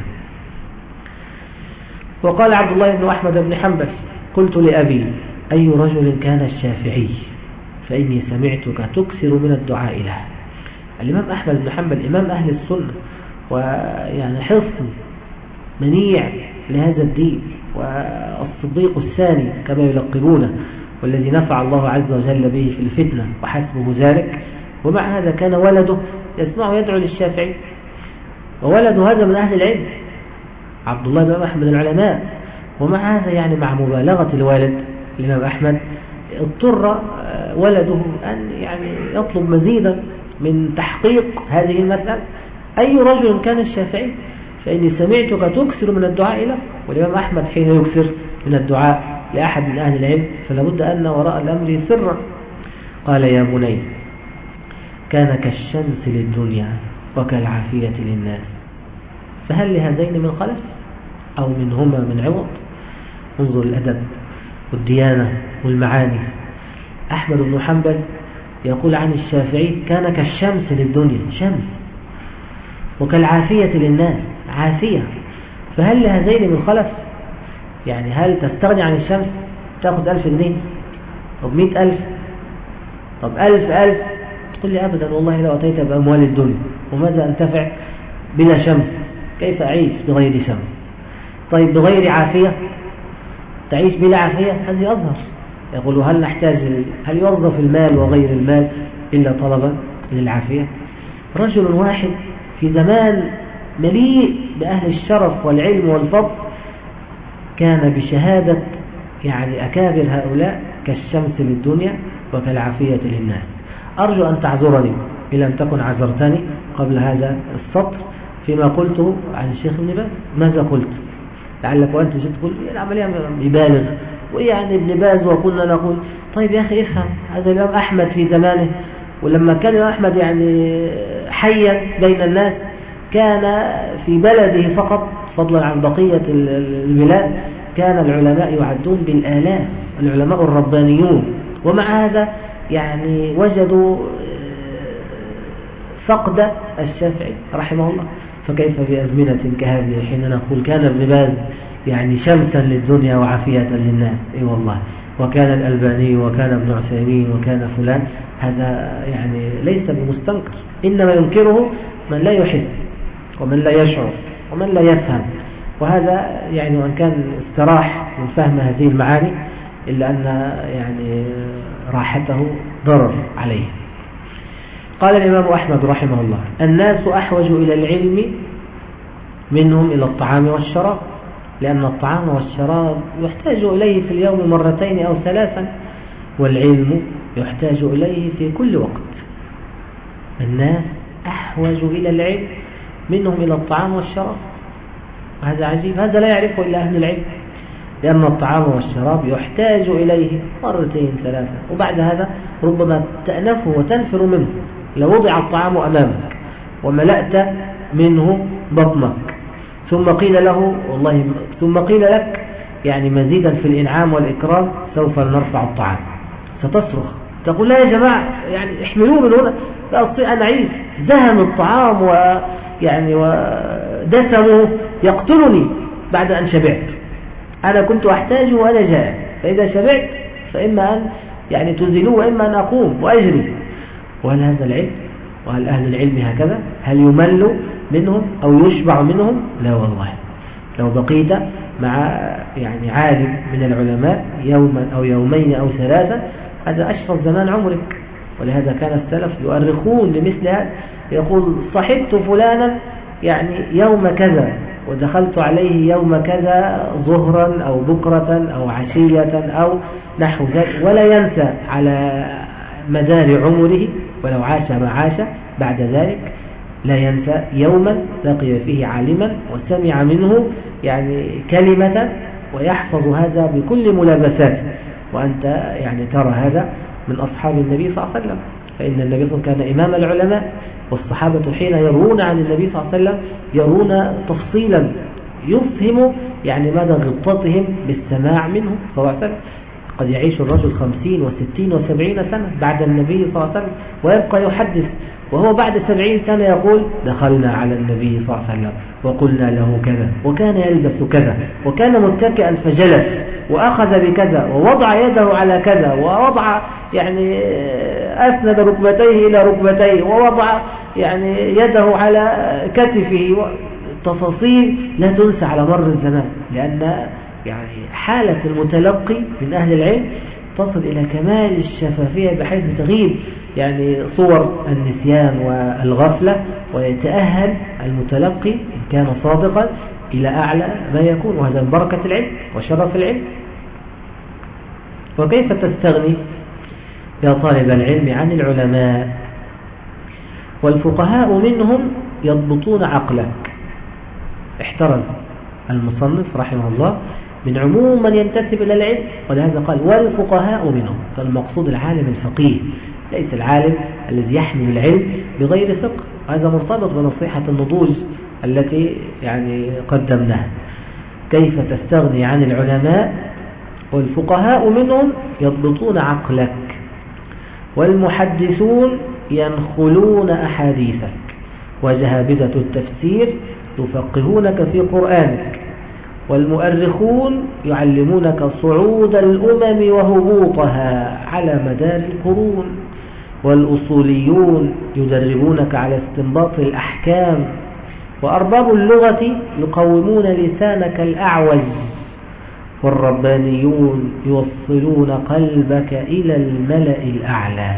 وقال عبد الله بن أحمد بن حنبل قلت لأبي أي رجل كان الشافعي؟ فإني سمعتك تكثر من الدعاء له. الإمام أحمد بن حنبل إمام أهل السنة ويعني حصن منيع لهذا الدين والصديق الثاني كما يلقبونه والذي نفع الله عز وجل به في الفتنة وحسبه ذلك. ومع هذا كان ولده يسمع يدعو للشافعي وولده هذا من أهل العلم عبد الله بن أحمد العلماء. ومع هذا يعني مع مبالغة الوالد الإمام أحمد اضطر ولده أن يعني يطلب مزيدا من تحقيق هذه المسألة. أي رجل كان الشافعي فإني سمعتك تكثر من الدعاء له والإمام أحمد حين يكثر من الدعاء لأحد من أهل العلم فلا بد أن وراء الأمر سرا. قال يا بني كان كالشمس للدنيا وكالعافية للناس. فهل لهذين من خلف أو منهما من عوض؟ انظر الأدب والديانة والمعاني. أحمد بن حنبل يقول عن الشافعي كان كالشمس للدنيا شمس وكالعافية للناس عافية. فهل لهذين من خلف؟ يعني هل تستغني عن الشمس؟ تأخذ ألف جنيه؟ طب مئة ألف؟ طب ألف ألف. تقول لي أبدا والله لو أتيت بأموال الدنيا وماذا أنتفع بلا شمس؟ كيف أعيش بغير شمس؟ طيب بغير عافية؟ تعيش بلا عافية؟ هذه أظهر. يقول هل نحتاج هل يوظف المال وغير المال إلا طلبا للعافية رجل واحد في زمان مليء بأهل الشرف والعلم والفضل كان بشهادة يعني أكابر هؤلاء كالشمس للدنيا وكالعافية للناس. أرجو أن تعذرني إن لم تكن عذرتني قبل هذا السطر فيما قلته عن الشيخ ابن ماذا قلت؟ لعلك وأنت جيت تقول العملية؟ يبالغ. ويعني ابن باز وكنا نقول طيب يا أخي افهم هذا اليوم أحمد في زمانه ولما كان الإمام أحمد يعني حيا بين الناس كان في بلده فقط فضلا عن بقية البلاد كان العلماء يعدون بالآلاف العلماء الربانيون. ومع هذا يعني وجدوا فقد الشافعي رحمه الله. فكيف بأزمنة كهذه؟ حين نقول كان ابن باز يعني شمسا للدنيا وعافية للناس. إي والله. وكان الألباني وكان ابن عثيمين وكان فلان. هذا يعني ليس بمستنكر إنما ينكره من لا يحس ومن لا يشعر ومن لا يفهم. وهذا يعني وأن كان استراح من فهم هذه المعاني إلا أن يعني راحته ضرر عليه. قال الإمام أحمد رحمه الله الناس أحوج إلى العلم منهم إلى الطعام والشراب. لأن الطعام والشراب يحتاج إليه في اليوم مرتين أو ثلاثا والعلم يحتاج إليه في كل وقت. الناس أحوج إلى العلم منهم إلى الطعام والشراب. هذا عجيب هذا لا يعرفه إلا أهل العلم. لأن الطعام والشراب يحتاج إليه مرتين ثلاثة. وبعد هذا ربما تأنفه وتنفر منه. لو وضع الطعام أمامك وملأت منه بطنك. ثم قيل له والله ثم قيل لك يعني مزيدا في الإنعام والإكرام سوف نرفع الطعام. ستصرخ. تقول لا يا جماعة يعني احملوه من هنا. لا أستطيع أن أعيش. دهم الطعام ويعني ودسمه يقتلني بعد أن شبعت. أنا كنت أحتاجه وأنا جائع فإذا شبعت فإما أن يعني تزيلوه وإما أن أقوم وأجري. وهل هذا العلم؟ وهل أهل العلم هكذا؟ هل يمل منهم أو يشبع منهم؟ لا والله. لو بقيت مع يعني عالم من العلماء يوما أو يومين أو ثلاثة هذا أشرف زمان عمرك. ولهذا كان السلف يؤرخون لمثل هذا يقول صحبت فلانا يعني يوم كذا ودخلت عليه يوم كذا ظهرا أو بكرة أو عشية أو نحو ذلك ولا ينسى على مدار عمره ولو عاش ما عاش بعد ذلك. لا ينسى يوما لقي فيه عالما وسمع منه يعني كلمة ويحفظ هذا بكل ملابساته وأنت يعني ترى هذا من أصحاب النبي صلى الله عليه وسلم. فإن النبي صلى الله عليه وسلم كان إمام العلماء والصحابة حين يرون عن النبي صلى الله عليه وسلم يرون تفصيلا يفهم يعني مدى غبطتهم بالسماع منه. صلى الله عليه وسلم قد يعيش الرجل خمسين وستين وسبعين سنة بعد النبي صلى الله عليه وسلم ويبقى يحدث. وهو بعد سبعين سنة يقول دخلنا على النبي صلى الله عليه وسلم وقلنا له كذا وكان يلبس كذا وكان متكئا فجلس وأخذ بكذا ووضع يده على كذا ووضع يعني أسند ركبتيه إلى ركبتيه ووضع يعني يده على كتفه تفاصيل لا تنسى على مر الزمان لأن يعني حالة المتلقي من أهل العلم تصل إلى كمال الشفافية بحيث تغيب يعني صور النسيان والغفلة ويتأهل المتلقي إن كان صادقا إلى أعلى ما يكون وهذا من بركة العلم وشرف العلم. وكيف تستغني يا طالب العلم عن العلماء؟ والفقهاء منهم يضبطون عقلك. احترز المصنف رحمه الله. من عموم من ينتسب إلى العلم ولهذا قال والفقهاء منهم. فالمقصود العالم الفقيه ليس العالم الذي يحمل العلم بغير فقه. هذا مرتبط بنصيحة النضوج التي يعني قدمناها. كيف تستغني عن العلماء؟ والفقهاء منهم يضبطون عقلك والمحدثون ينخلون أحاديثك وجهابذة التفسير يفقهونك في قرآنك. والمؤرخون يعلمونك صعود الأمم وهبوطها على مدار القرون. والأصوليون يدربونك على استنباط الأحكام. وأرباب اللغة يقومون لسانك الأعوج. والربانيون يوصلون قلبك إلى الملأ الأعلى.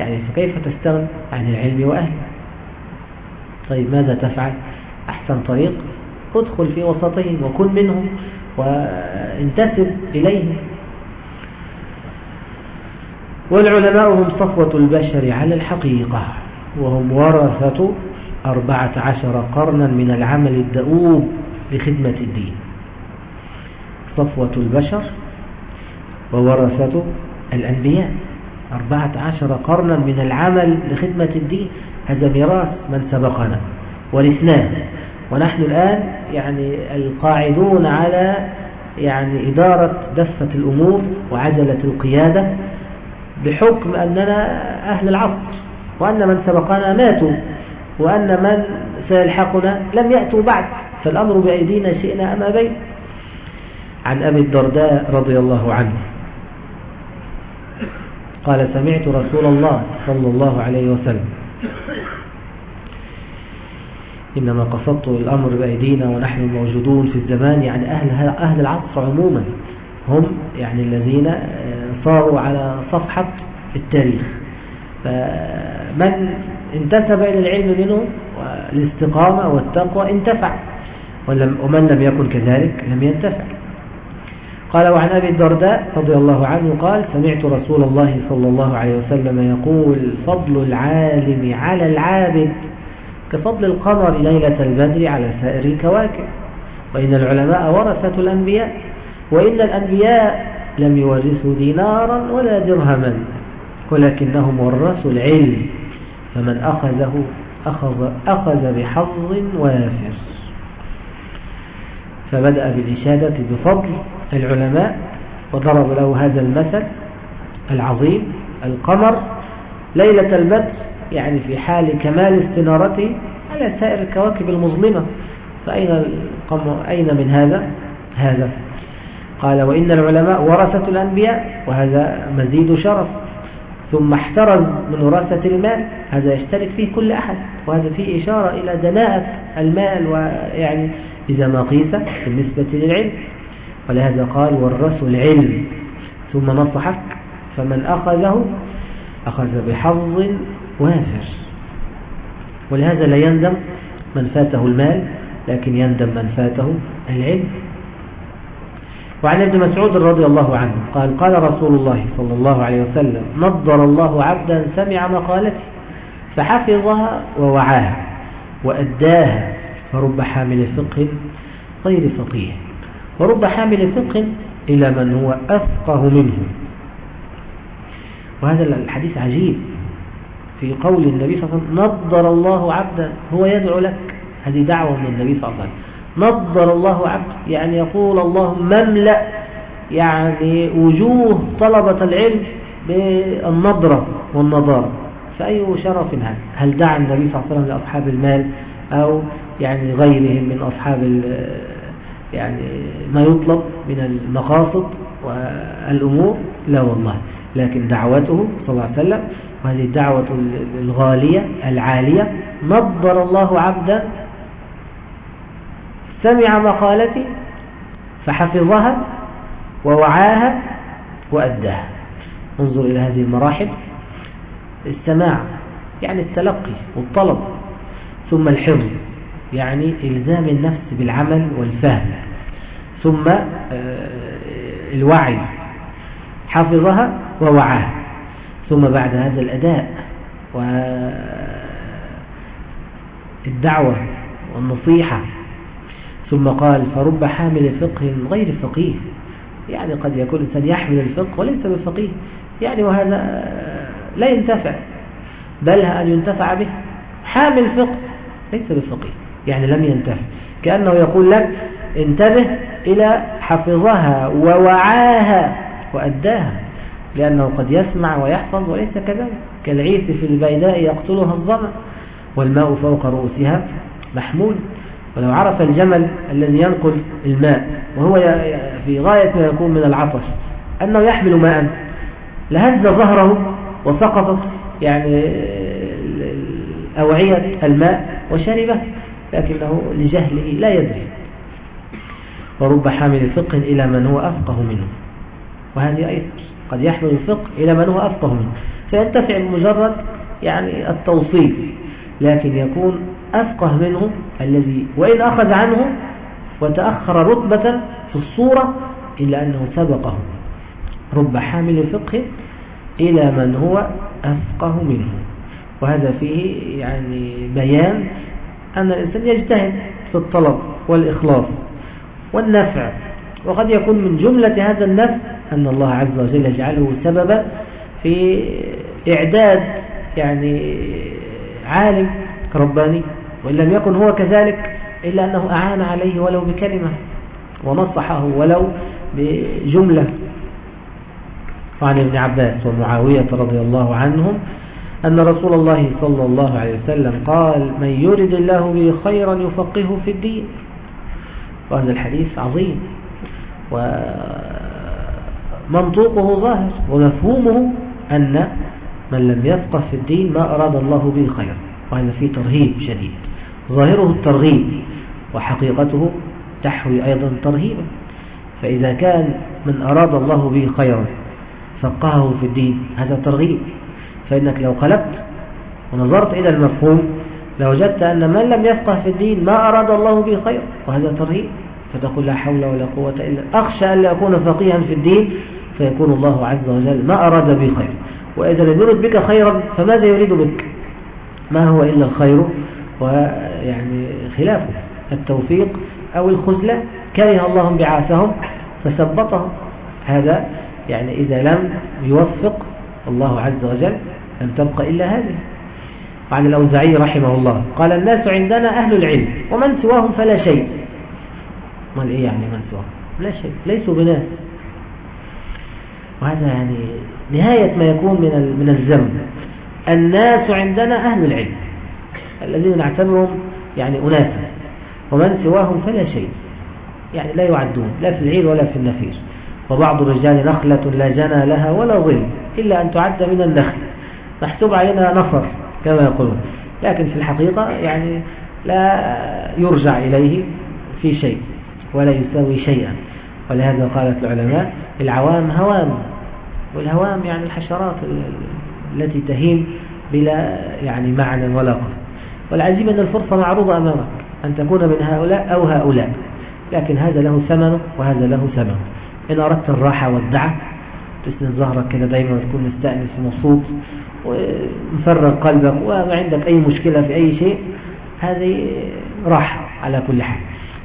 يعني فكيف تستغني عن العلم وأهله؟ طيب ماذا تفعل؟ أحسن طريق ادخل في وسطهم وكن منهم وانتسب إليهم. والعلماء هم صفوة البشر على الحقيقة وهم ورثة أربعة عشر قرنا من العمل الدؤوب لخدمة الدين. صفوة البشر وورثة الأنبياء أربعة عشر قرنا من العمل لخدمة الدين. هذا ميراث من سبقنا ورثناه ونحن الآن يعني القاعدون على يعني إدارة دفة الأمور وعجلة القيادة بحكم أننا أهل العصر وأن من سبقنا ماتوا وأن من سيلحقنا لم يأتوا بعد فالأمر بأيدينا شئنا أم أبينا. عن أبي الدرداء رضي الله عنه قال سمعت رسول الله صلى الله عليه وسلم إنما قصدت الأمر بأيدينا ونحن موجودون في الزمان يعني أهل, أهل العصر عموما هم يعني الذين آه، صاروا على صفحة التاريخ. فمن انتسب إلى العلم منه والاستقامة والتقوى انتفع ومن لم يكن كذلك لم ينتفع. قال وعن أبي الدرداء رضي الله عنه قال سمعت رسول الله صلى الله عليه وسلم يقول فضل العالم على العابد. كفضل القمر ليلة البدر على سائر الكواكب. وإن العلماء ورثة الأنبياء وإن الأنبياء لم يورثوا دينارا ولا درهما ولكنهم ورثوا العلم. فمن أخذه أخذ, أخذ بحظ وافر. فبدأ بالإشادة بفضل العلماء وضرب له هذا المثل العظيم القمر. ليلة البدر يعني في حال كمال استنارته على سائر الكواكب المظلمة. فأين القمر أين من هذا؟ هذا. قال وإن العلماء ورثة الأنبياء وهذا مزيد شرف. ثم احترز من ورثة المال هذا يشترك فيه كل أحد. وهذا فيه إشارة إلى دناءة المال ويعني إذا ما قيس بالنسبة للعلم. ولهذا قال ورثوا العلم. ثم نصحك فمن أخذه أخذ بحظ وافر ولهذا لا يندم من فاته المال لكن يندم من فاته العلم. وعن ابن مسعود رضي الله عنه قال قال رسول الله صلى الله عليه وسلم نظر الله عبدا سمع مقالتي فحفظها ووعاها وأداها فرب حامل فقه غير فقيه. ورب حامل فقه إلى من هو أفقه منه. وهذا الحديث عجيب. في قول النبي صلى الله عليه وسلم نظر الله عبدا هو يدعو لك. هذه دعوة من النبي صلى الله عليه وسلم. نظر الله عبد يعني يقول الله مملأ يعني وجوه طلبة العلم بالنظرة والنظارة فأي شرف هذا؟ هل دعا النبي صلى الله عليه وسلم لأصحاب المال؟ أو يعني غيرهم من أصحاب يعني ما يطلب من المقاصد والأمور؟ لا والله. لكن دعوته صلى الله عليه وسلم وهذه الدعوة الغالية العالية. نظر الله عبدا سمع مقالتي فحفظها ووعاها وأداها. انظر إلى هذه المراحل. السماع يعني التلقي والطلب ثم الحفظ يعني إلزام النفس بالعمل والفهم ثم آه، الوعي. حفظها ووعاها. ثم بعد هذا الأداء والدعوة والنصيحة ثم قال فرب حامل فقه غير فقيه. يعني قد يكون الإنسان يحمل الفقه وليس بفقيه. يعني وهذا لا ينتفع بل أن ينتفع به. حامل فقه ليس بفقيه يعني لم ينتفع. كأنه يقول لك انتبه إلى حفظها ووعاها وأداها. لأنه قد يسمع ويحفظ وليس كذلك. كالعيس في البيداء يقتلها الظمأ والماء فوق رؤوسها محمول. ولو عرف الجمل الذي ينقل الماء وهو في غاية ما يكون من العطش أنه يحمل ماء لهز ظهره وسقطت يعني أوعية الماء وشربه لكنه لجهله لا يدري. ورب حامل فقه إلى من هو أفقه منه. وهذه أيضا قد يحمل الفقه إلى من هو أفقه منه. فينتفع بمجرد يعني التوصيل لكن يكون أفقه منه الذي وإن أخذ عنه وتأخر رتبة في الصورة إلا أنه سبقه. رب حامل فقه إلى من هو أفقه منه. وهذا فيه يعني بيان أن الإنسان يجتهد في الطلب والإخلاص والنفع وقد يكون من جملة هذا النفع أن الله عز وجل يجعله سببا في إعداد يعني عالم رباني وإن لم يكن هو كذلك إلا أنه أعان عليه ولو بكلمة ونصحه ولو بجملة. وعن ابن عباس ومعاوية رضي الله عنهم أن رسول الله صلى الله عليه وسلم قال من يرد الله به خيرا يفقهه في الدين. وهذا الحديث عظيم. ومنطوقه ظاهر ومفهومه أن من لم يفقه في الدين ما أراد الله به خيرا وهذا فيه ترهيب شديد. ظاهره الترغيب وحقيقته تحوي أيضا ترهيبا. فإذا كان من أراد الله به خيرا فقهه في الدين هذا ترغيب. فإنك لو قلبت ونظرت إلى المفهوم لوجدت أن من لم يفقه في الدين ما أراد الله به خير وهذا ترهيب. فتقول لا حول ولا قوة إلا أخشى أن لا أكون فقيها في الدين فيكون الله عز وجل ما أراد بي خير. وإذا لم يرد بك خيرا فماذا يريد بك ما هو إلا الخير ويعني خلافه التوفيق أو الخزلة كره الله بعاثهم فثبطهم هذا يعني إذا لم يوفق الله عز وجل لم تبقى إلا هذه. وعن الأوزعي رحمه الله قال الناس عندنا أهل العلم ومن سواهم فلا شيء. ما إيه يعني من سواهم؟ لا شيء ليسوا بناس. وهذا يعني نهاية ما يكون من من الذنب. الناس عندنا أهل العلم الذين نعتبرهم يعني أناسا ومن سواهم فلا شيء يعني لا يعدون لا في العيد ولا في النفير وبعض الرجال نخلة لا جنى لها ولا ظل إلا أن تعد من النخل. محسوب علينا نفر كما يقولون. لكن في الحقيقة يعني لا يرجع إليه في شيء ولا يساوي شيئا. ولهذا قالت العلماء العوام هوام. والهوام يعني الحشرات التي تهين بلا يعني معنى ولا قصد والعجيب أن الفرصة معروضة أمامك أن تكون من هؤلاء أو هؤلاء. لكن هذا له ثمنه وهذا له ثمنه. إن أردت الراحة والدعة تسند ظهرك كده دايما وتكون مستأنس ومبسوط ومفرغ قلبك وما عندك أي مشكلة في أي شيء هذه راحة على كل حال.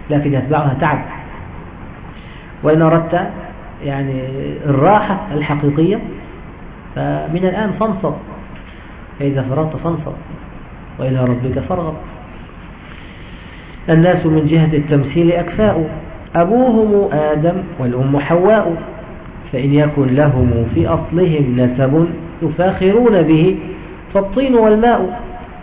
لكن يتبعها تعب. وإن أردت يعني الراحة الحقيقية. فمن الآن فانصب. فإذا فرغت فانصب. وإلى ربك فارغب. الناس من جهة التمثيل أكفاء. أبوهم آدم والأم حواء. فإن يكن لهم في أصلهم نسب يفاخرون به. فالطين والماء.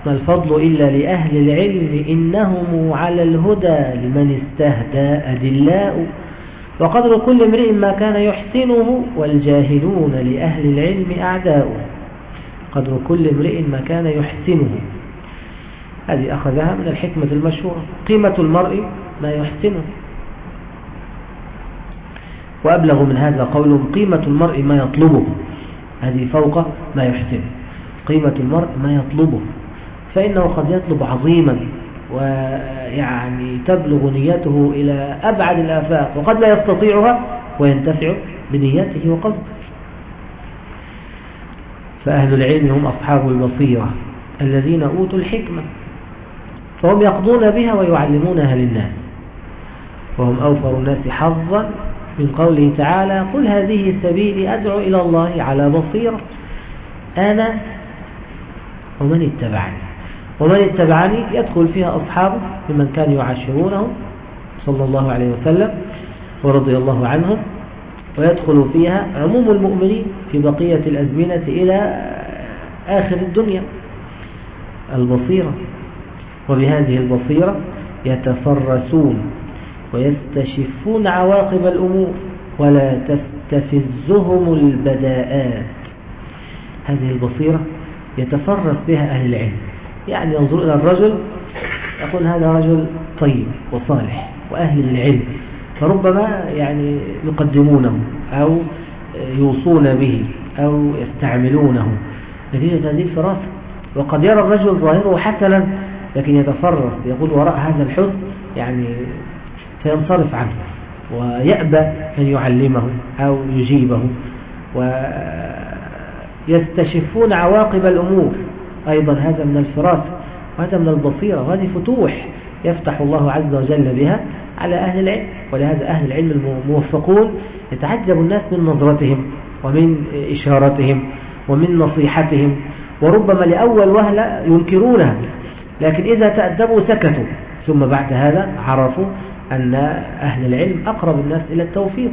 ما الفضل إلا لأهل العلم إنهم على الهدى لمن استهدى أدلاء. وقدر كل امرئ ما كان يحسنه والجاهلون لأهل العلم أعداء. قدر كل امرئ ما كان يحسنه. هذه أخذها من الحكمة المشهورة. قيمة المرء ما يحسنه. وأبلغ من هذا قولهم قيمة المرء ما يطلبه. هذه فوق ما يحسنه قيمة المرء ما يطلبه. فإنه قد يطلب عظيما. ويعني تبلغ نيته إلى أبعد الآفاق وقد لا يستطيعها وينتفع بنيته وقصده فأهل العلم هم أصحاب البصيرة الذين أوتوا الحكمة فهم يقضون بها ويعلمونها للناس وهم أوفر الناس حظا من قوله تعالى قل هذه سبيلي أدعو إلى الله على بصيرة أنا ومن اتبعني. ومن اتبعني يدخل فيها أصحابه ممن كانوا يعاشرونه صلى الله عليه وسلم ورضي الله عنهم ويدخل فيها عموم المؤمنين في بقية الأزمنة إلى آخر الدنيا. البصيرة. وبهذه البصيرة يتفرسون ويستشفون عواقب الأمور ولا تستفزهم البداءات. هذه البصيرة يتفرس بها أهل العلم. يعني ينظر إلى الرجل يقول هذا رجل طيب وصالح وأهل العلم فربما يعني يقدمونه أو يوصون به أو يستعملونه. نتيجة هذه الفراسة وقد يرى الرجل ظاهره حسنا لكن يتفرس يقول وراء هذا الحسن يعني سينصرف عنه ويأبى أن يعلمه أو يجيبه ويستشفون عواقب الأمور. أيضا هذا من الفراسة وهذا من البصيرة وهذه فتوح يفتح الله عز وجل بها على أهل العلم ولهذا أهل العلم الموفقون يتعجب الناس من نظرتهم ومن إشارتهم ومن نصيحتهم وربما لأول وهلة ينكرونها لكن إذا تأدبوا سكتوا ثم بعد هذا عرفوا أن أهل العلم أقرب الناس إلى التوفيق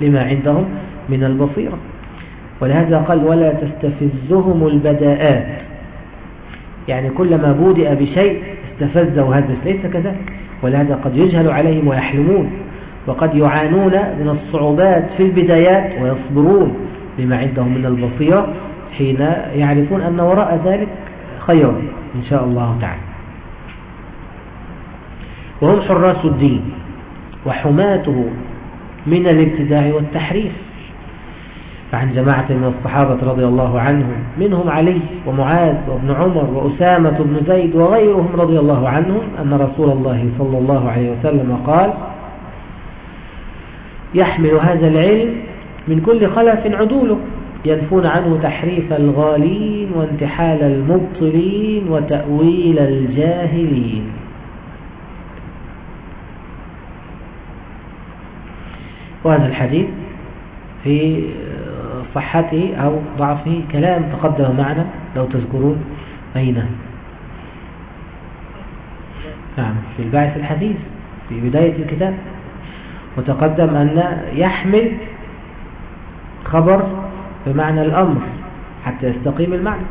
لما عندهم من البصيرة. ولهذا قال ولا تستفزهم البداءات يعني كلما بودئ بشيء استفزه هذا ليس كذلك؟ ولهذا قد يجهل عليهم ويحلمون وقد يعانون من الصعوبات في البدايات ويصبرون لما عندهم من البصيرة حين يعرفون أن وراء ذلك خيرا إن شاء الله تعالى. وهم حراس الدين وحماته من الابتداع والتحريف. فعن جماعة من الصحابة رضي الله عنهم منهم علي ومعاذ وابن عمر وأسامة بن زيد وغيرهم رضي الله عنهم أن رسول الله صلى الله عليه وسلم قال يحمل هذا العلم من كل خلف عدوله ينفون عنه تحريف الغالين وانتحال المبطلين وتأويل الجاهلين. وهذا الحديث في صحته أو ضعفه كلام تقدم معنا لو تذكرون. أين؟ نعم في الباعث الحديث في بداية الكتاب. وتقدم أن يحمل خبر بمعنى الأمر حتى يستقيم المعنى.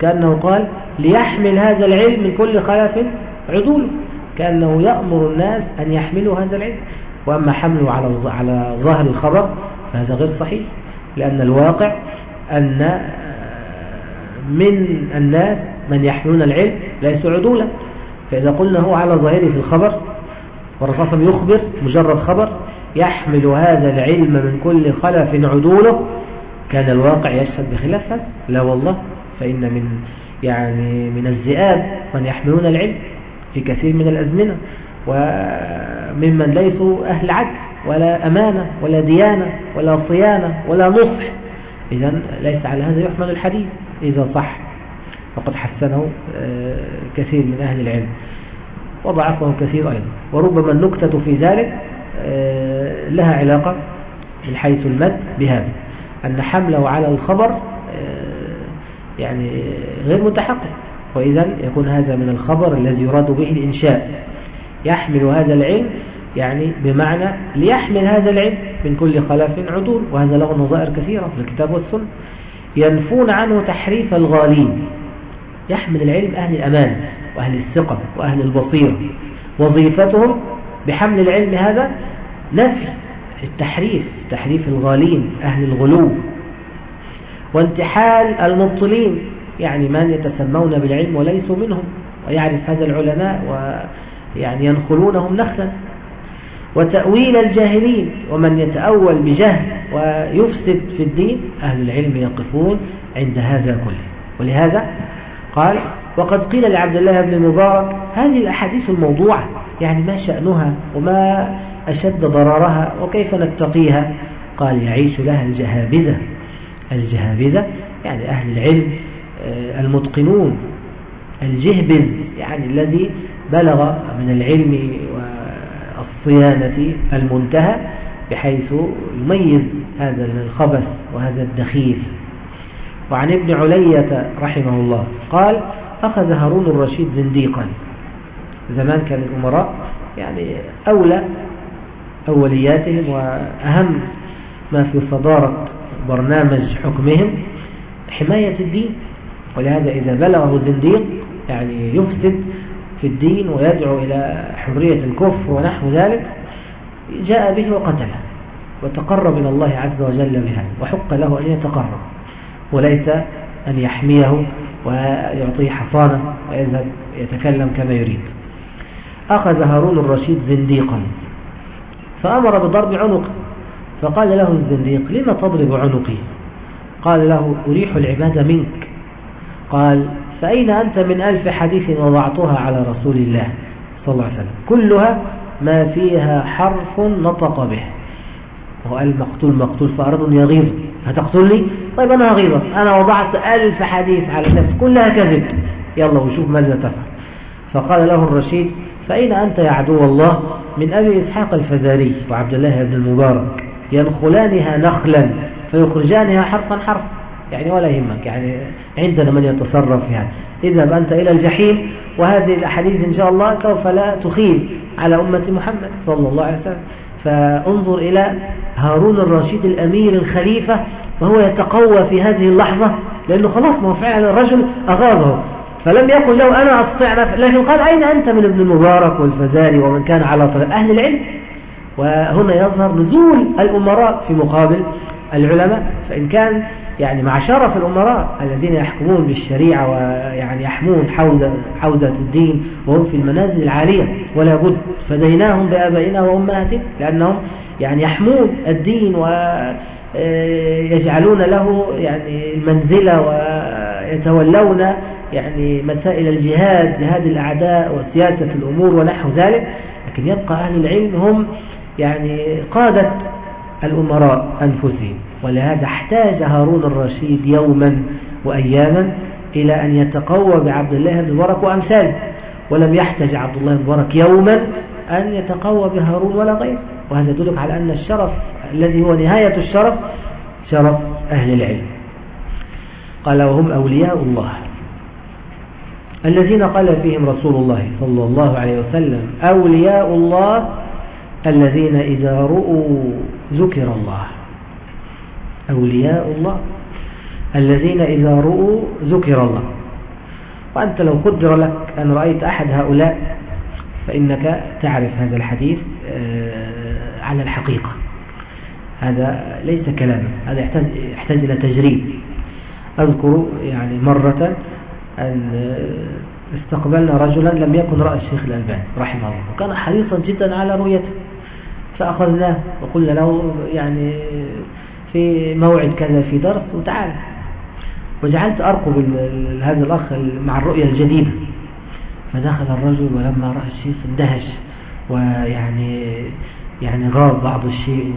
كأنه قال ليحمل هذا العلم من كل خلف عدول. كأنه يأمر الناس أن يحملوا هذا العلم. وأما حمله على على ظاهر الخبر فهذا غير صحيح. لأن الواقع أن من الناس من يحملون العلم ليسوا عدولا فإذا قلنا هو على ظاهره في الخبر والرسول يخبر مجرد خبر يحمل هذا العلم من كل خلف عدوله كان الواقع يشهد بخلاف هذا لا والله. فإن من يعني من الذئاب من يحملون العلم في كثير من الأزمنة وممن ليسوا أهل عدل. ولا أمانة ولا ديانة ولا صيانة ولا نصح. إذا ليس على هذا يحمل الحديث. إذا صح فقد حسنه آه، كثير من أهل العلم. وضعفه كثير أيضا. وربما النكتة في ذلك آه، لها علاقة من حيث المد بهذا. أن حمله على الخبر آه، يعني غير متحقق. وإذا يكون هذا من الخبر الذي يراد به الإنشاء. يحمل هذا العلم يعني بمعنى ليحمل هذا العلم من كل خلاف عدول وهذا له نظائر كثيرة في الكتاب والسنة. ينفون عنه تحريف الغالين. يحمل العلم أهل الأمان وأهل الثقة وأهل البصيرة. وظيفتهم بحمل العلم هذا نفي التحريف تحريف الغالين أهل الغلو. وانتحال المبطلين يعني من يتسمون بالعلم وليسوا منهم. ويعرف هذا العلماء ويعني ينخلونهم نخلا. وتأويل الجاهلين ومن يتأول بجهل ويفسد في الدين أهل العلم يقفون عند هذا كله. ولهذا قال وقد قيل لعبد الله بن المبارك هذه الأحاديث الموضوعة يعني ما شأنها وما أشد ضررها وكيف نتقيها؟ قال يعيش لها الجهابذة. الجهابذة يعني أهل العلم آه، المتقنون الجهبذ يعني الذي بلغ من العلم والصيانة المنتهى بحيث يميز هذا الخبث وهذا الدخيف. وعن ابن علية رحمه الله قال أخذ هارون الرشيد زنديقا. زمان كان الأمراء يعني أولى أولياتهم وأهم ما في صدارة برنامج حكمهم حماية الدين. ولهذا إذا بلغه الزنديق يعني يفسد في الدين ويدعو إلى حرية الكفر ونحو ذلك جاء به وقتله وتقرب إلى الله عز وجل بها وحق له أن يتقرب وليس أن يحميه ويعطيه حصانة ويذهب يتكلم كما يريد. أخذ هارون الرشيد زنديقا فأمر بضرب عنقه فقال له الزنديق لما تضرب عنقي؟ قال له أريح العباد منك. قال فأين أنت من ألف حديث وضعتها على رسول الله صلى الله عليه وسلم؟ كلها ما فيها حرف نطق به. وقال مقتول مقتول فأرض يغيظ. هتقتلني؟ طيب أنا هغيظك. أنا وضعت ألف حديث على نفسي. كلها كذب يلا وشوف ماذا تفعل. فقال له الرشيد فأين أنت يا عدو الله؟ من أبي إسحاق الفزاري. وعبد الله بن المبارك. ينخلانها نخلا فيخرجانها حرفا حرفا يعني ولا يهمك يعني عندنا من يتصرف في هذا اذهب أنت إلى الجحيم وهذه الأحاديث إن شاء الله سوف لا تخيل على أمة محمد صلى الله عليه وسلم. فانظر إلى هارون الرشيد الأمير الخليفة وهو يتقوى في هذه اللحظة لأنه خلاص ما فعلا الرجل أغاظه. فلم يقل له أنا أستطيع لكن قال أين أنت من ابن المبارك والفزاري ومن كان على طريق أهل العلم؟ وهنا يظهر نزول الأمراء في مقابل العلماء. فإن كان يعني مع شرف الأمراء الذين يحكمون بالشريعة ويعني يحمون حوزة, حوزة الدين وهم في المنازل العالية. ولا بد فديناهم بآبائنا وأمهاتهم لأنهم يعني يحمون الدين ويجعلون له يعني المنزلة ويتولون يعني مسائل الجهاد جهاد الأعداء وسياسة الأمور ونحو ذلك. لكن يبقى أهل العلم هم يعني قادة الأمراء أنفسهم. ولهذا احتاج هارون الرشيد يوما وأياما إلى أن يتقوى بعبد الله بن مبارك وأمثاله. ولم يحتاج عبد الله بن مبارك يوما أن يتقوى بهارون ولا غيره. وهذا يدلك على أن الشرف الذي هو نهاية الشرف شرف أهل العلم. قال وهم أولياء الله. الذين قال فيهم رسول الله صلى الله عليه وسلم أولياء الله الذين إذا رؤوا ذكر الله. أولياء الله الذين إذا رؤوا ذكر الله. وأنت لو قدر لك أن رأيت أحد هؤلاء فإنك تعرف هذا الحديث آه، على الحقيقة. هذا ليس كلاما هذا يحتاج, يحتاج إلى تجريب. أذكر يعني مرة أن استقبلنا رجلا لم يكن رأى الشيخ الألباني رحمه الله وكان حريصا جدا على رؤيته. فأخذناه وقلنا له يعني في موعد كذا في درس وتعال. وجعلت أرقب هذا الأخ مع الرؤية الجديدة. فدخل الرجل ولما رأى الشيء اندهش ويعني يعني غاب بعض الشيء.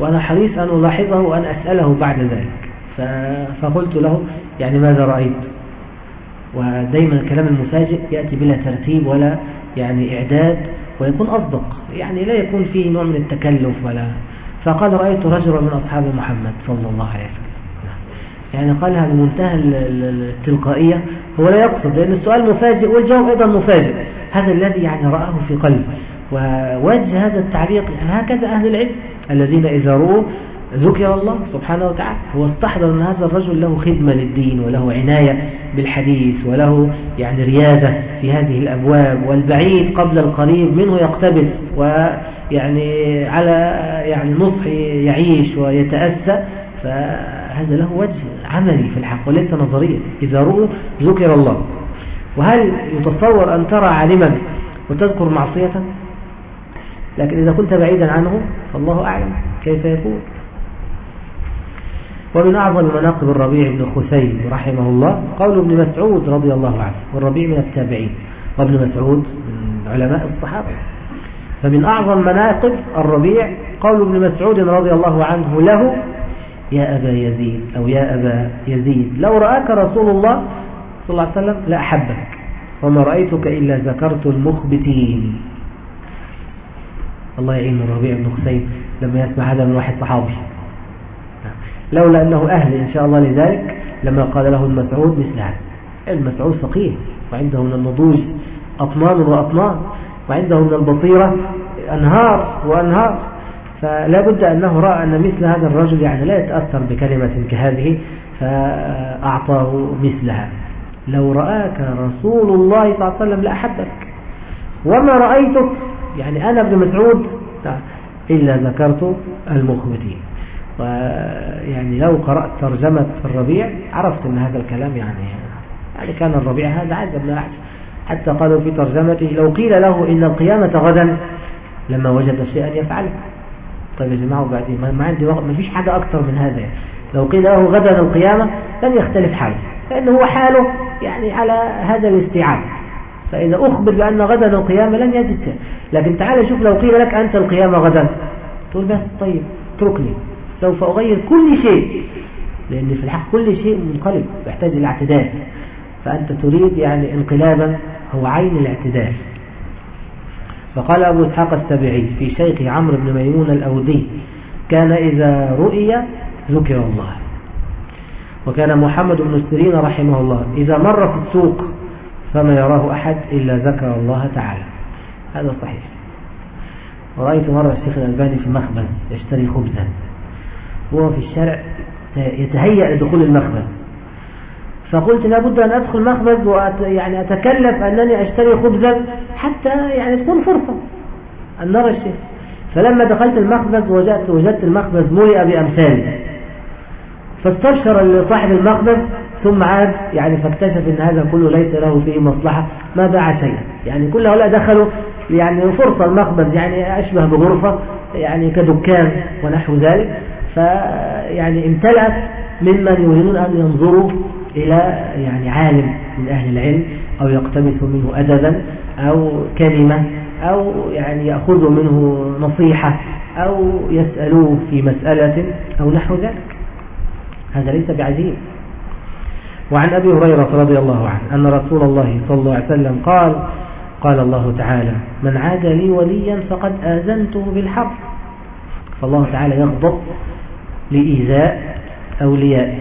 وأنا حريص أن ألاحظه وأن أسأله بعد ذلك. فقلت له يعني ماذا رأيت؟ ودايما الكلام المفاجئ يأتي بلا ترتيب ولا يعني إعداد ويكون أصدق. يعني لا يكون فيه نوع من التكلف ولا فقال رأيت رجلا من أصحاب محمد صلى الله عليه وسلم. يعني قالها بمنتهى التلقائية هو لا يقصد لأن السؤال مفاجئ والجواب أيضا مفاجئ. هذا الذي يعني رآه في قلبه. ووجه هذا التعليق يعني هكذا أهل العلم الذين إذا رؤوا ذكر الله سبحانه وتعالى هو استحضر أن هذا الرجل له خدمة للدين وله عناية بالحديث وله يعني ريادة في هذه الأبواب والبعيد قبل القريب منه يقتبس ويعني على يعني نصح يعيش ويتأسى فهذا له وجه عملي في الحق وليس نظريا إذا رؤوا ذكر الله. وهل يتصور أن ترى عالما وتذكر معصية لكن إذا كنت بعيدا عنه فالله أعلم كيف يكون. ومن أعظم مناقب الربيع بن خثيم رحمه الله قول ابن مسعود رضي الله عنه والربيع من التابعين. وابن مسعود من علماء الصحابة. فمن أعظم مناقب الربيع قول ابن مسعود رضي الله عنه له يا أبا يزيد أو يا أبا يزيد لو رآك رسول الله صلى الله عليه وسلم لأحبك وما رأيتك إلا ذكرت المخبتين. الله يعين الربيع بن خثيم لما يسمع هذا من واحد صحابي. لولا أنه أهل إن شاء الله لذلك لما قال له المسعود مثل هذا. المسعود فقيه وعنده من النضوج أطنان وأطنان وعنده من البصيرة أنهار وأنهار. فلا بد أنه رأى أن مثل هذا الرجل يعني لا يتأثر بكلمة كهذه فأعطاه مثلها. لو رآك رسول الله صلى الله عليه وسلم لأحبك وما رأيتك يعني أنا ابن مسعود إلا ذكرت المخبتين. ويعني لو قرأت ترجمة الربيع عرفت أن هذا الكلام يعني يعني كان الربيع هذا عجب لا حتى قالوا في ترجمته لو قيل له إن القيامة غدا لما وجد شيئا يفعله. طيب يا جماعة وبعدين ما عندي وقت ما فيش حاجة أكثر من هذا. لو قيل له غدا القيامة لن يختلف حاله لأنه هو حاله يعني على هذا الاستيعاب. فإذا أخبر بأن غدا القيامة لن يجد لكن تعال شوف لو قيل لك أنت القيامة غدا تقول بس طيب اتركني. سوف أغير كل شيء. لأن في الحق كل شيء منقلب يحتاج إلى اعتدال. فأنت تريد يعني انقلابا هو عين الاعتدال. فقال أبو إسحاق السبعي في شيخ عمرو بن ميمون الأودي كان إذا رؤي ذكر الله وكان محمد بن السرين رحمه الله إذا مر في السوق فما يراه أحد إلا ذكر الله تعالى هذا صحيح. ورأيت مرة الشيخ الألباني في مخبز يشتري خبزا. وهو في الشارع يتهيأ لدخول المخبز. فقلت لابد أن أدخل مخبز وأت يعني أتكلف أنني أشتري خبزا حتى يعني تكون فرصة أن نرى الشيء. فلما دخلت المخبز وجدت, وجدت المخبز ملئ بأمثال. فاستبشر صاحب المخبز ثم عاد يعني فاكتشف إن هذا كله ليس له فيه مصلحة ما باع شيئا. يعني كل هؤلاء دخلوا يعني فرصة المخبز يعني أشبه بغرفة يعني كدكان ونحو ذلك. فيعني امتلأت ممن يريدون أن ينظروا إلى يعني عالم من أهل العلم أو يقتبسوا منه أدبا أو كلمة أو يعني يأخذوا منه نصيحة أو يسألوه في مسألة أو نحو ذلك. هذا ليس بعجيب وعن أبي هريرة رضي الله عنه أن رسول الله صلى الله عليه وسلم قال قال الله تعالى من عاد لي وليا فقد آذنته بالحق. فالله تعالى يغضب لإيذاء أوليائه.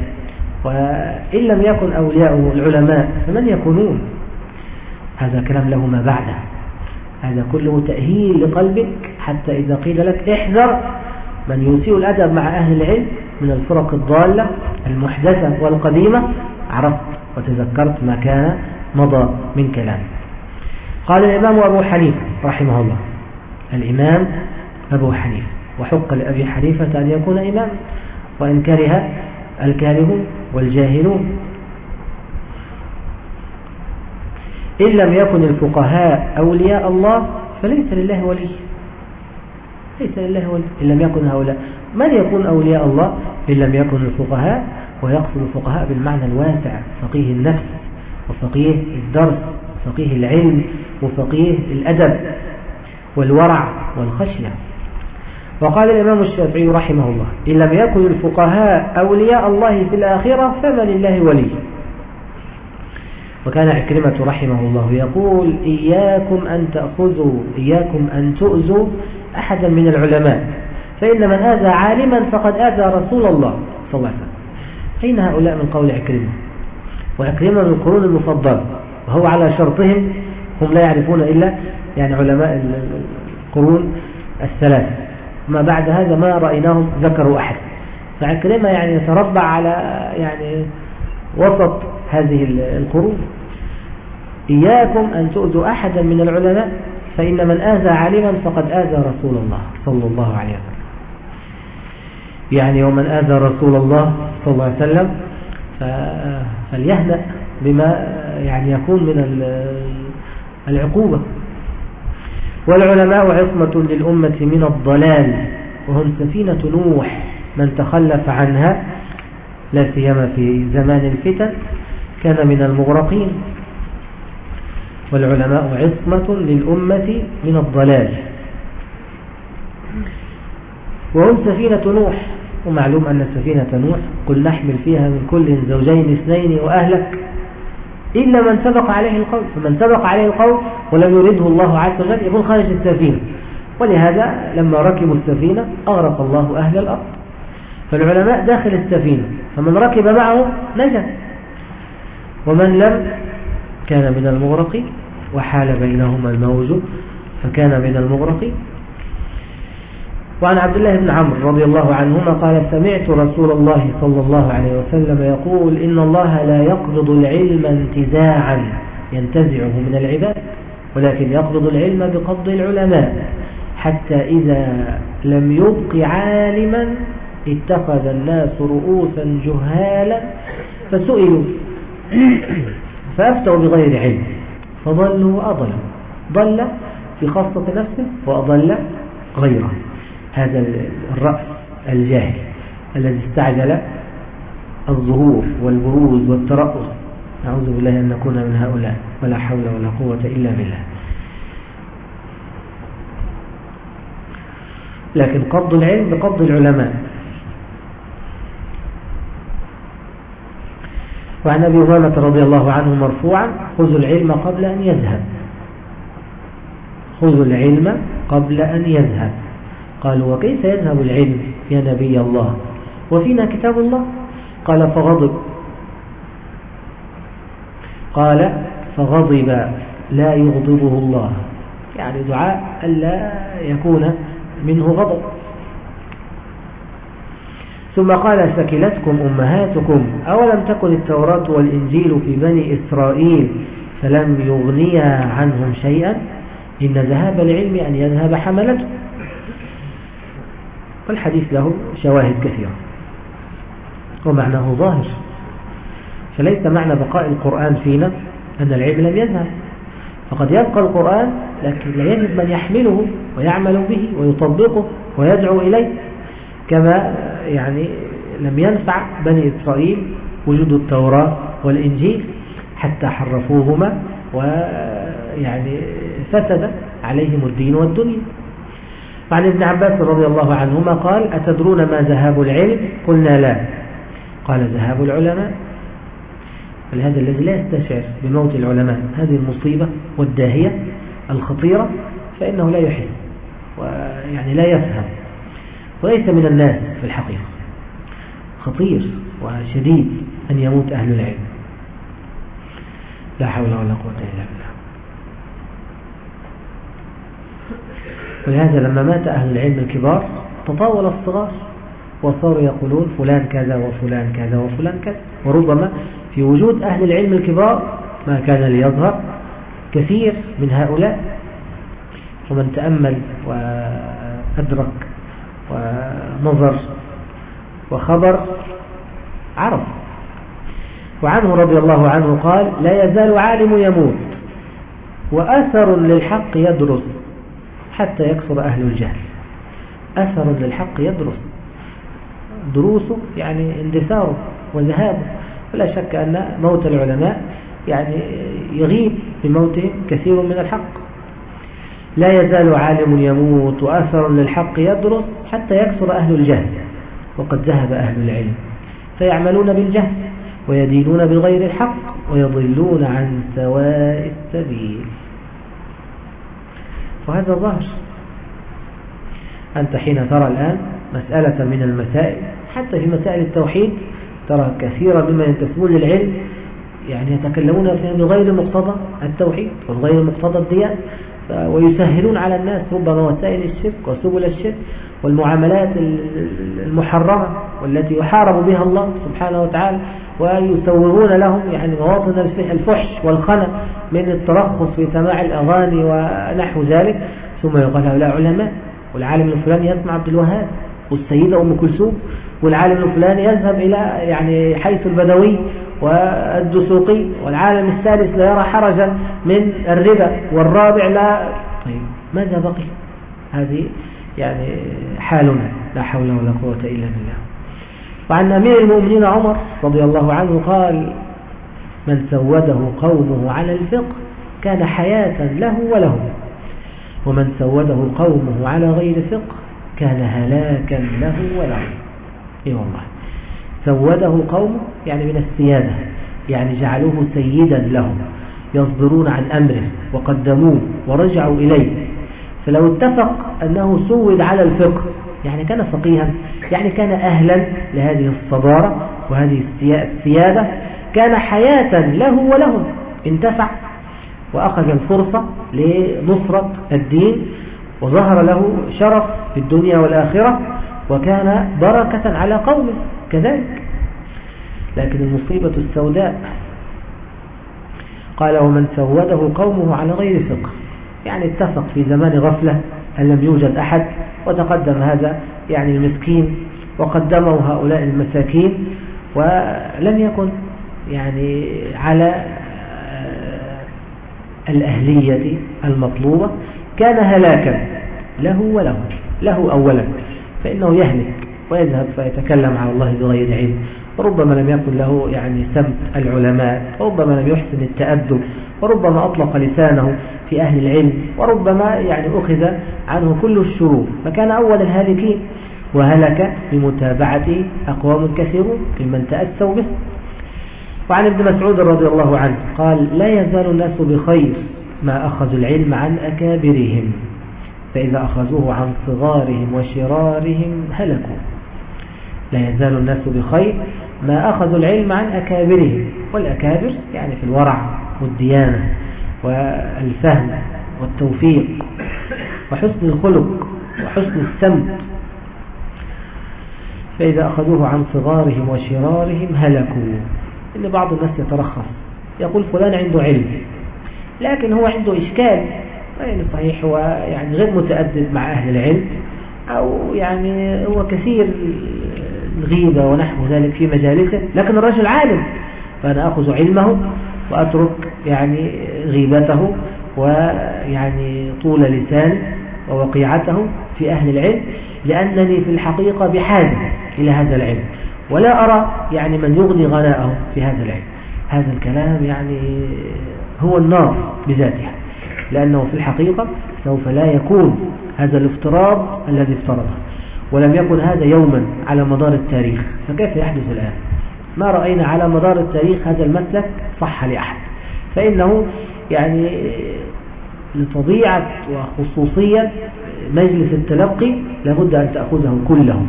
وإن لم يكن أولياء العلماء فمن يكونون؟ هذا كلام له ما بعده. هذا كله تأهيل لقلبك حتى إذا قيل لك احذر من يسيء الأدب مع أهل العلم من الفرق الضالة المحدثة والقديمة. عرفت وتذكرت ما كان مضى من كلام قال الإمام أبو حنيفة رحمه الله. الإمام أبو حنيفة. وحق لأبي حنيفة أن يكون إمام. وإن كره الكارهون والجاهلون. إن لم يكن الفقهاء أولياء الله فليس لله ولي. ليس لله ولي. إن لم يكن هؤلاء. من يكون أولياء الله؟ إن لم يكن الفقهاء. ويقصد الفقهاء بالمعنى الواسع فقيه النفس وفقيه الدرس فقيه العلم وفقيه الأدب والورع والخشية. وقال الإمام الشافعي رحمه الله إن لم يكن الفقهاء أولياء الله في الآخرة فمن الله ولي. وكان عكرمة رحمه الله يقول إياكم أن تأخذوا إياكم أن تؤذوا أحدا من العلماء فإن من آذى عالما فقد آذى رسول الله. صلى الله عليه وسلم. أين هؤلاء من قول عكرمة؟ وعكرمة من القرون المفضلة وهو على شرطهم هم لا يعرفون إلا يعني علماء القرون الثلاثة. ما بعد هذا ما رأيناهم ذكروا أحد. فعكرمة يعني يتربع على يعني وسط هذه القرون. إياكم أن تؤذوا أحدا من العلماء فإن من آذى عالما فقد آذى رسول الله صلى الله عليه وسلم. يعني ومن آذى رسول الله صلى الله عليه وسلم فليهدأ بما يعني يكون من العقوبة. والعلماء عصمة للأمة من الضلال وهم سفينة نوح. من تخلف عنها لا سيما في زمان الفتن كان من المغرقين. والعلماء عصمة للأمة من الضلال. وهم سفينة نوح. ومعلوم أن سفينة نوح قل نحمل فيها من كل زوجين اثنين وأهلك. إلا من سبق عليه القول فمن سبق عليه القول ولم يرده الله عز وجل يكون خارج السفينة. ولهذا لما ركبوا السفينة أغرق الله أهل الأرض. فالعلماء داخل السفينة فمن ركب معه نجا ومن لم كان من المغرقين وحال بينهما الموج فكان من المغرقين. وعن عبد الله بن عمرو رضي الله عنهما قال سمعت رسول الله صلى الله عليه وسلم يقول إن الله لا يقبض العلم انتزاعا ينتزعه من العباد ولكن يقبض العلم بقبض العلماء حتى إذا لم يبق عالما اتخذ الناس رؤوسا جهالا فسئلوا فأفتوا بغير علم فضلوا وأضلوا ضل في خاصة نفسه وأضل غيره. هذا الرأس الجاهل الذي استعجل الظهور والبروز والترأس. نعوذ بالله أن نكون من هؤلاء ولا حول ولا قوة إلا بالله. لكن قبض العلم بقبض العلماء. وعن أبي هريرة رضي الله عنه مرفوعا خذوا العلم قبل أن يذهب. خذوا العلم قبل أن يذهب. قالوا وكيف يذهب العلم يا نبي الله؟ وفينا كتاب الله. قال فغضب. قال فغضب لا يغضبه الله. يعني دعاء ألا يكون منه غضب. ثم قال سكلتكم أمهاتكم أولم تكن التوراة والإنجيل في بني إسرائيل فلم يغنيا عنهم شيئا؟ إن ذهاب العلم أن يذهب حملته. والحديث له شواهد كثيرة ومعناه ظاهر فليس معنى بقاء القرآن فينا أن العلم لم يذهب فقد يبقى القرآن لكن لا يجد من يحمله ويعمل به ويطبقه ويدعو إليه كما يعني لم ينفع بني إسرائيل وجود التوراة والإنجيل حتى حرفوهما ويعني فسد عليهم الدين والدنيا وعن ابن عباس رضي الله عنهما قال أتدرون ما ذهاب العلم؟ قلنا لا. قال ذهاب العلماء؟ ولهذا الذي لا يستشعر بموت العلماء. هذه المصيبة والداهية الخطيرة فإنه لا يحس ويعني لا يفهم وليس من الناس في الحقيقة خطير وشديد أن يموت أهل العلم. لا حول ولا قوة إلا بالله. ولهذا لما مات أهل العلم الكبار تطاول الصغار وصاروا يقولون فلان كذا وفلان كذا وفلان كذا. وربما في وجود أهل العلم الكبار ما كان ليظهر كثير من هؤلاء. ومن تأمل وأدرك ونظر وخبر عرف. وعنه رضي الله عنه قال لا يزال عالم يموت وأثر للحق يدرس. حتى يكثر أهل الجهل. أثر للحق يدرس. دروسه يعني اندثاره وذهابه. ولا شك أن موت العلماء يعني يغيب بموتهم كثير من الحق. لا يزال عالم يموت. وأثر للحق يدرس حتى يكثر أهل الجهل. وقد ذهب أهل العلم. فيعملون بالجهل ويدينون بغير الحق ويضلون عن سواء السبيل. وهذا ظاهر أنت حين ترى الآن مسألة من المسائل حتى في مسائل التوحيد ترى كثيرا مما ينتسبون للعلم يعني يتكلمون بغير مقتضى التوحيد وغير مقتضى الديان ويسهلون على الناس ربما وسائل الشرك وسبل الشرك والمعاملات المحرمة والتي يحارب بها الله سبحانه وتعالى ويسوغون لهم يعني مواطن الفحش والخنق من الترخص في سماع الأغاني ونحو ذلك. ثم يقال هؤلاء علماء والعالم الفلاني يسمع عبد الوهاب والسيدة أم كلثوم والعالم الفلاني يذهب إلى يعني حيث البدوي والدسوقي والعالم الثالث لا يرى حرجا من الربا والرابع لا. طيب ماذا بقي؟ هذه يعني حالنا لا حول ولا قوة إلا بالله. وعن أمير المؤمنين عمر رضي الله عنه قال من سوده قومه على الفقه كان حياة له وله ومن سوده قومه على غير فقه كان هلاكا له وله. إي والله. سوده قومه يعني من السيادة يعني جعلوه سيدا لهم يصدرون عن أمره وقدموه ورجعوا إليه. فلو اتفق أنه سود على الفقه يعني كان فقيها يعني كان أهلا لهذه الصدارة وهذه السيادة كان حياة له ولهم انتفع وأخذ الفرصة لنصرة الدين وظهر له شرف في الدنيا والآخرة وكان بركة على قومه كذلك. لكن المصيبة السوداء قال ومن سوده قومه على غير فقه. يعني اتفق في زمان غفلة أن لم يوجد أحد وتقدم هذا يعني المسكين وقدمه هؤلاء المساكين ولم يكن يعني على الأهلية المطلوبة. كان هلاكا له وله له أولا فإنه يهلك ويذهب فيتكلم على الله بغير علم. وربما لم يكن له يعني سمت العلماء وربما لم يحسن التأدب وربما أطلق لسانه في أهل العلم وربما يعني أخذ عنه كل الشرور فكان أول الهالكين. وهلك بمتابعته أقوام كثيرون ممن تأسوا به وعن ابن مسعود رضي الله عنه قال لا يزال الناس بخير ما أخذوا العلم عن أكابرهم فإذا أخذوه عن صغارهم وشرارهم هلكوا. لا يزال الناس بخير ما أخذوا العلم عن أكابرهم والأكابر يعني في الورع والديانة والفهم والتوفيق وحسن الخلق وحسن السمت فإذا أخذوه عن صغارهم وشرارهم هلكوا. إن بعض الناس يترخص يقول فلان عنده علم لكن هو عنده إشكال. يعني صحيح هو يعني غير متأدب مع أهل العلم أو يعني هو كثير الغيبة ونحو ذلك في مجالسه لكن الرجل عالم. فأنا أخذ علمه وأترك يعني غيبته ويعني طول لسان ووقيعته في أهل العلم لأنني في الحقيقة بحاجة إلى هذا العلم ولا أرى يعني من يغني غناءه في هذا العلم. هذا الكلام يعني هو النار بذاتها لأنه في الحقيقة سوف لا يكون هذا الافتراض الذي افترضه. ولم يكن هذا يوما على مدار التاريخ. فكيف يحدث الآن؟ ما رأينا على مدار التاريخ هذا المسلك صح لأحد. فإنه يعني لطبيعة وخصوصية مجلس التلقي لابد أن تأخذه كله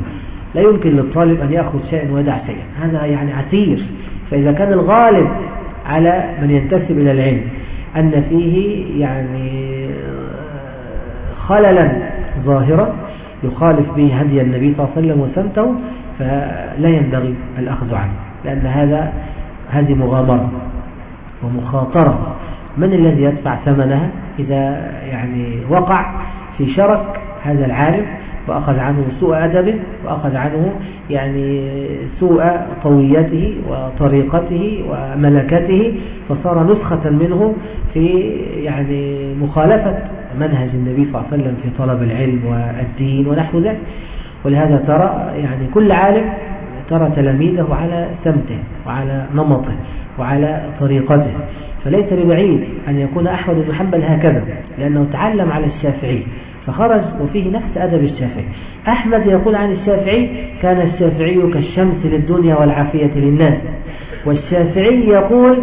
لا يمكن للطالب أن يأخذ شيئا ويدع شيئا. هذا يعني عسير فإذا كان الغالب على من ينتسب إلى العلم أن فيه يعني خللا ظاهرا يخالف به هدي النبي صلى الله عليه وسلم وسمته فلا ينبغي الأخذ عنه لأن هذا هذه مغامرة ومخاطرة. من الذي يدفع ثمنها؟ إذا يعني وقع في شرك هذا العالم وأخذ عنه سوء أدبه وأخذ عنه يعني سوء طويته وطريقته وملكته فصار نسخة منه في يعني مخالفة منهج النبي صلى الله عليه وسلم في طلب العلم والدين ونحو ذلك. ولهذا ترى يعني كل عالم ترى تلاميذه على سمته وعلى نمطه وعلى طريقته. فليس ببعيد أن يكون أحمد بن حنبل هكذا لأنه تعلم على الشافعي. فخرج وفيه نفس أدب الشافعي. أحمد يقول عن الشافعي كان الشافعي كالشمس للدنيا والعافية للناس. والشافعي يقول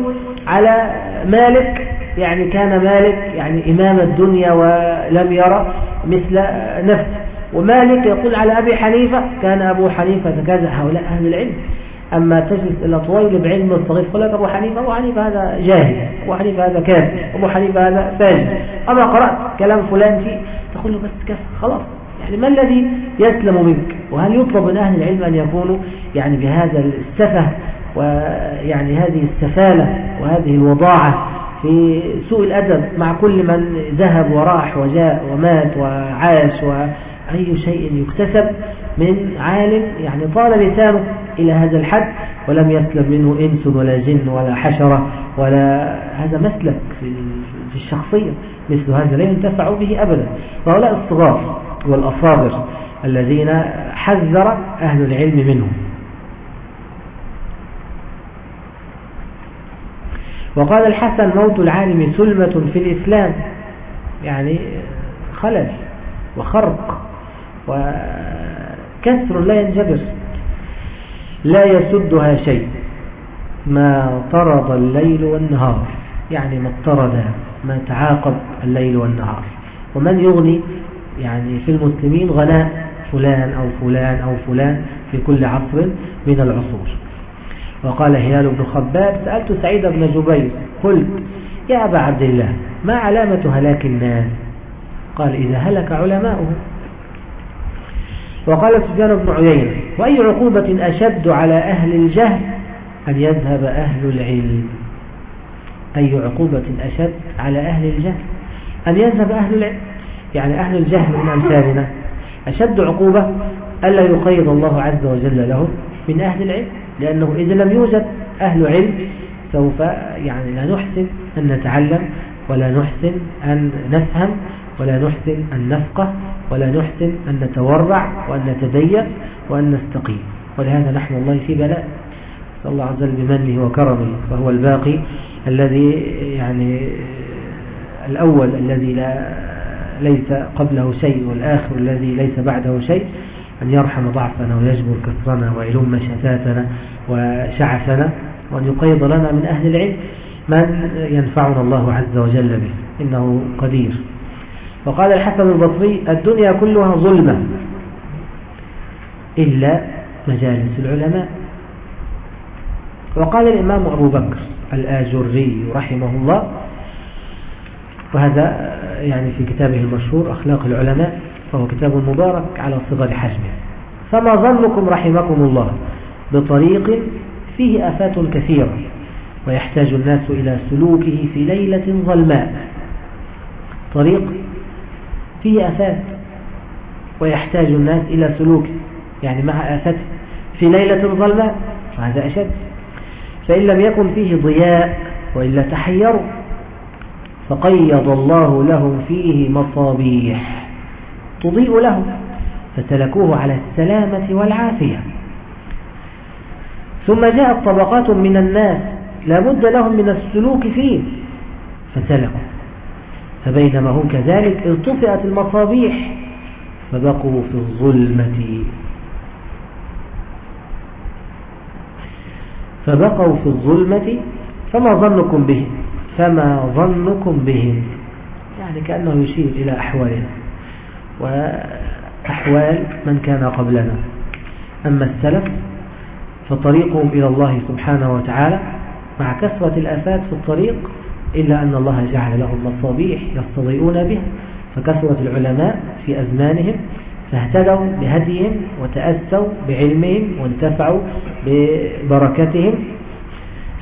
على مالك يعني كان مالك يعني إمام الدنيا ولم يرى مثل نفسه. ومالك يقول على أبي حنيفة كان أبو حنيفة كذا هؤلاء أهل العلم. أما تجلس إلى طويل بعلم الصغير يقول لك أبو حنيفة أبو حنيفة هذا جاهل أبو حنيفة هذا كافر أبو حنيفة هذا فاجر أما قرأت كلام فلان فيه تقول له بس كفر خلاص. يعني ما الذي يسلم منك؟ وهل يطلب من أهل العلم أن يكونوا يعني بهذا السفه ويعني هذه السفالة وهذه الوضاعة في سوء الأدب مع كل من ذهب وراح وجاء ومات وعاش وأي شيء يكتسب من عالم يعني طال لسانه إلى هذا الحد ولم يسلم منه إنس ولا جن ولا حشرة ولا هذا مسلك في الشخصية. مثل هذا لا ينتفع به أبدا. فهؤلاء الصغار والأصابر الذين حذر أهل العلم منهم. وقال الحسن موت العالم سلمة في الإسلام. يعني خلل وخرق وكسر لا ينجبر. لا يسدها شيء. ما طرد الليل والنهار. يعني ما اضطرد ما تعاقب الليل والنهار. ومن يغني؟ يعني في المسلمين غناء. فلان أو فلان أو فلان في كل عصر من العصور. وقال هلال بن خباب سألت سعيد بن جبير قلت يا أبا عبد الله ما علامة هلاك الناس؟ قال إذا هلك علماؤهم. وقال سفيان بن عيينة وأي عقوبة أشد على أهل الجهل؟ أن يذهب أهل العلم. أي عقوبة أشد على أهل الجهل؟ أن يذهب أهل العلم. يعني أهل الجهل من أمثالنا أشد عقوبة ألا يقيد الله عز وجل له من أهل العلم لأنه إذا لم يوجد أهل علم سوف يعني لا نحسن أن نتعلم ولا نحسن أن نفهم ولا نحسن أن نفقه ولا نحسن أن نتورع وأن نتدين وأن نستقيم. ولهذا نحن الله في بلاء. صلى الله عز وجل بمنه وكرمه فهو الباقي الذي يعني الأول الذي لا ليس قبله شيء والآخر الذي ليس بعده شيء. أن يرحم ضعفنا ويجبر كسرنا ويلم شتاتنا وشعفنا وأن يقيض لنا من أهل العلم من ينفعنا الله عز وجل به. إنه قدير. وقال الحسن البصري الدنيا كلها ظلمة إلا مجالس العلماء. وقال الإمام أبو بكر الآجري رحمه الله وهذا يعني في كتابه المشهور أخلاق العلماء فهو كتاب مبارك على صغر حجمه. فما ظنكم رحمكم الله بطريق فيه آفات كثيرة ويحتاج الناس إلى سلوكه في ليلة ظلماء. طريق فيه آفات ويحتاج الناس إلى سلوكه يعني مع آفته في ليلة ظلماء فهذا أشد. فإن لم يكن فيه ضياء وإلا تحيروا فقيض الله لهم فيه مصابيح. تضيء لهم فسلكوه على السلامة والعافية. ثم جاءت طبقات من الناس لا بد لهم من السلوك فيه فسلكوا فبينما هم كذلك ارتفعت المصابيح فبقوا في الظلمة. فبقوا في الظلمة فما ظنكم بهم فما ظنكم بهم. يعني كأنه يشير إلى أحوالنا وأحوال من كان قبلنا. أما السلف فطريقهم إلى الله سبحانه وتعالى مع كثرة الآفات في الطريق إلا أن الله جعل لهم مصابيح يستضيئون بها فكثرت العلماء في أزمانهم فاهتدوا بهديهم وتأسوا بعلمهم وانتفعوا ببركتهم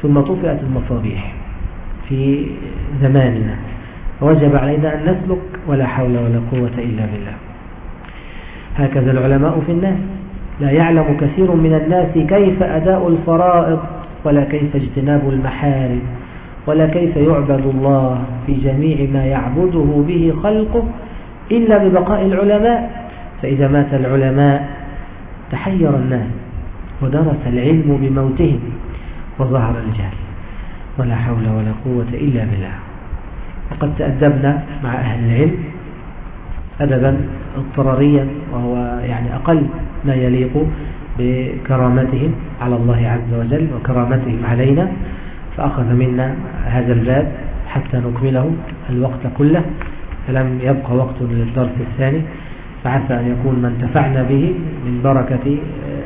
ثم طفئت المصابيح في زماننا. وجب علينا أن نسلك ولا حول ولا قوة إلا بالله. هكذا العلماء في الناس. لا يعلم كثير من الناس كيف أداء الفرائض ولا كيف اجتناب المحارم. ولا كيف يعبد الله في جميع ما يعبده به خلقه إلا ببقاء العلماء؟ فإذا مات العلماء تحير الناس ودرس العلم بموتهم وظهر الجهل. ولا حول ولا قوة إلا بالله. وقد تأدبنا مع أهل العلم أدبا اضطراريا وهو يعني أقل ما يليق بكرامتهم على الله عز وجل وكرامتهم علينا. فأخذ منا هذا الباب حتى نكمله الوقت كله. فلم يبقى وقت للدرس الثاني فعسى أن يكون ما انتفعنا به من بركة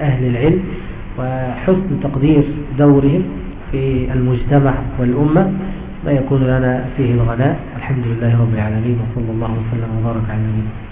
أهل العلم وحسن تقدير دورهم في المجتمع والأمة ما يكون لنا فيه الغناء. الحمد لله رب العالمين وصلى الله وسلم وبارك على نبينا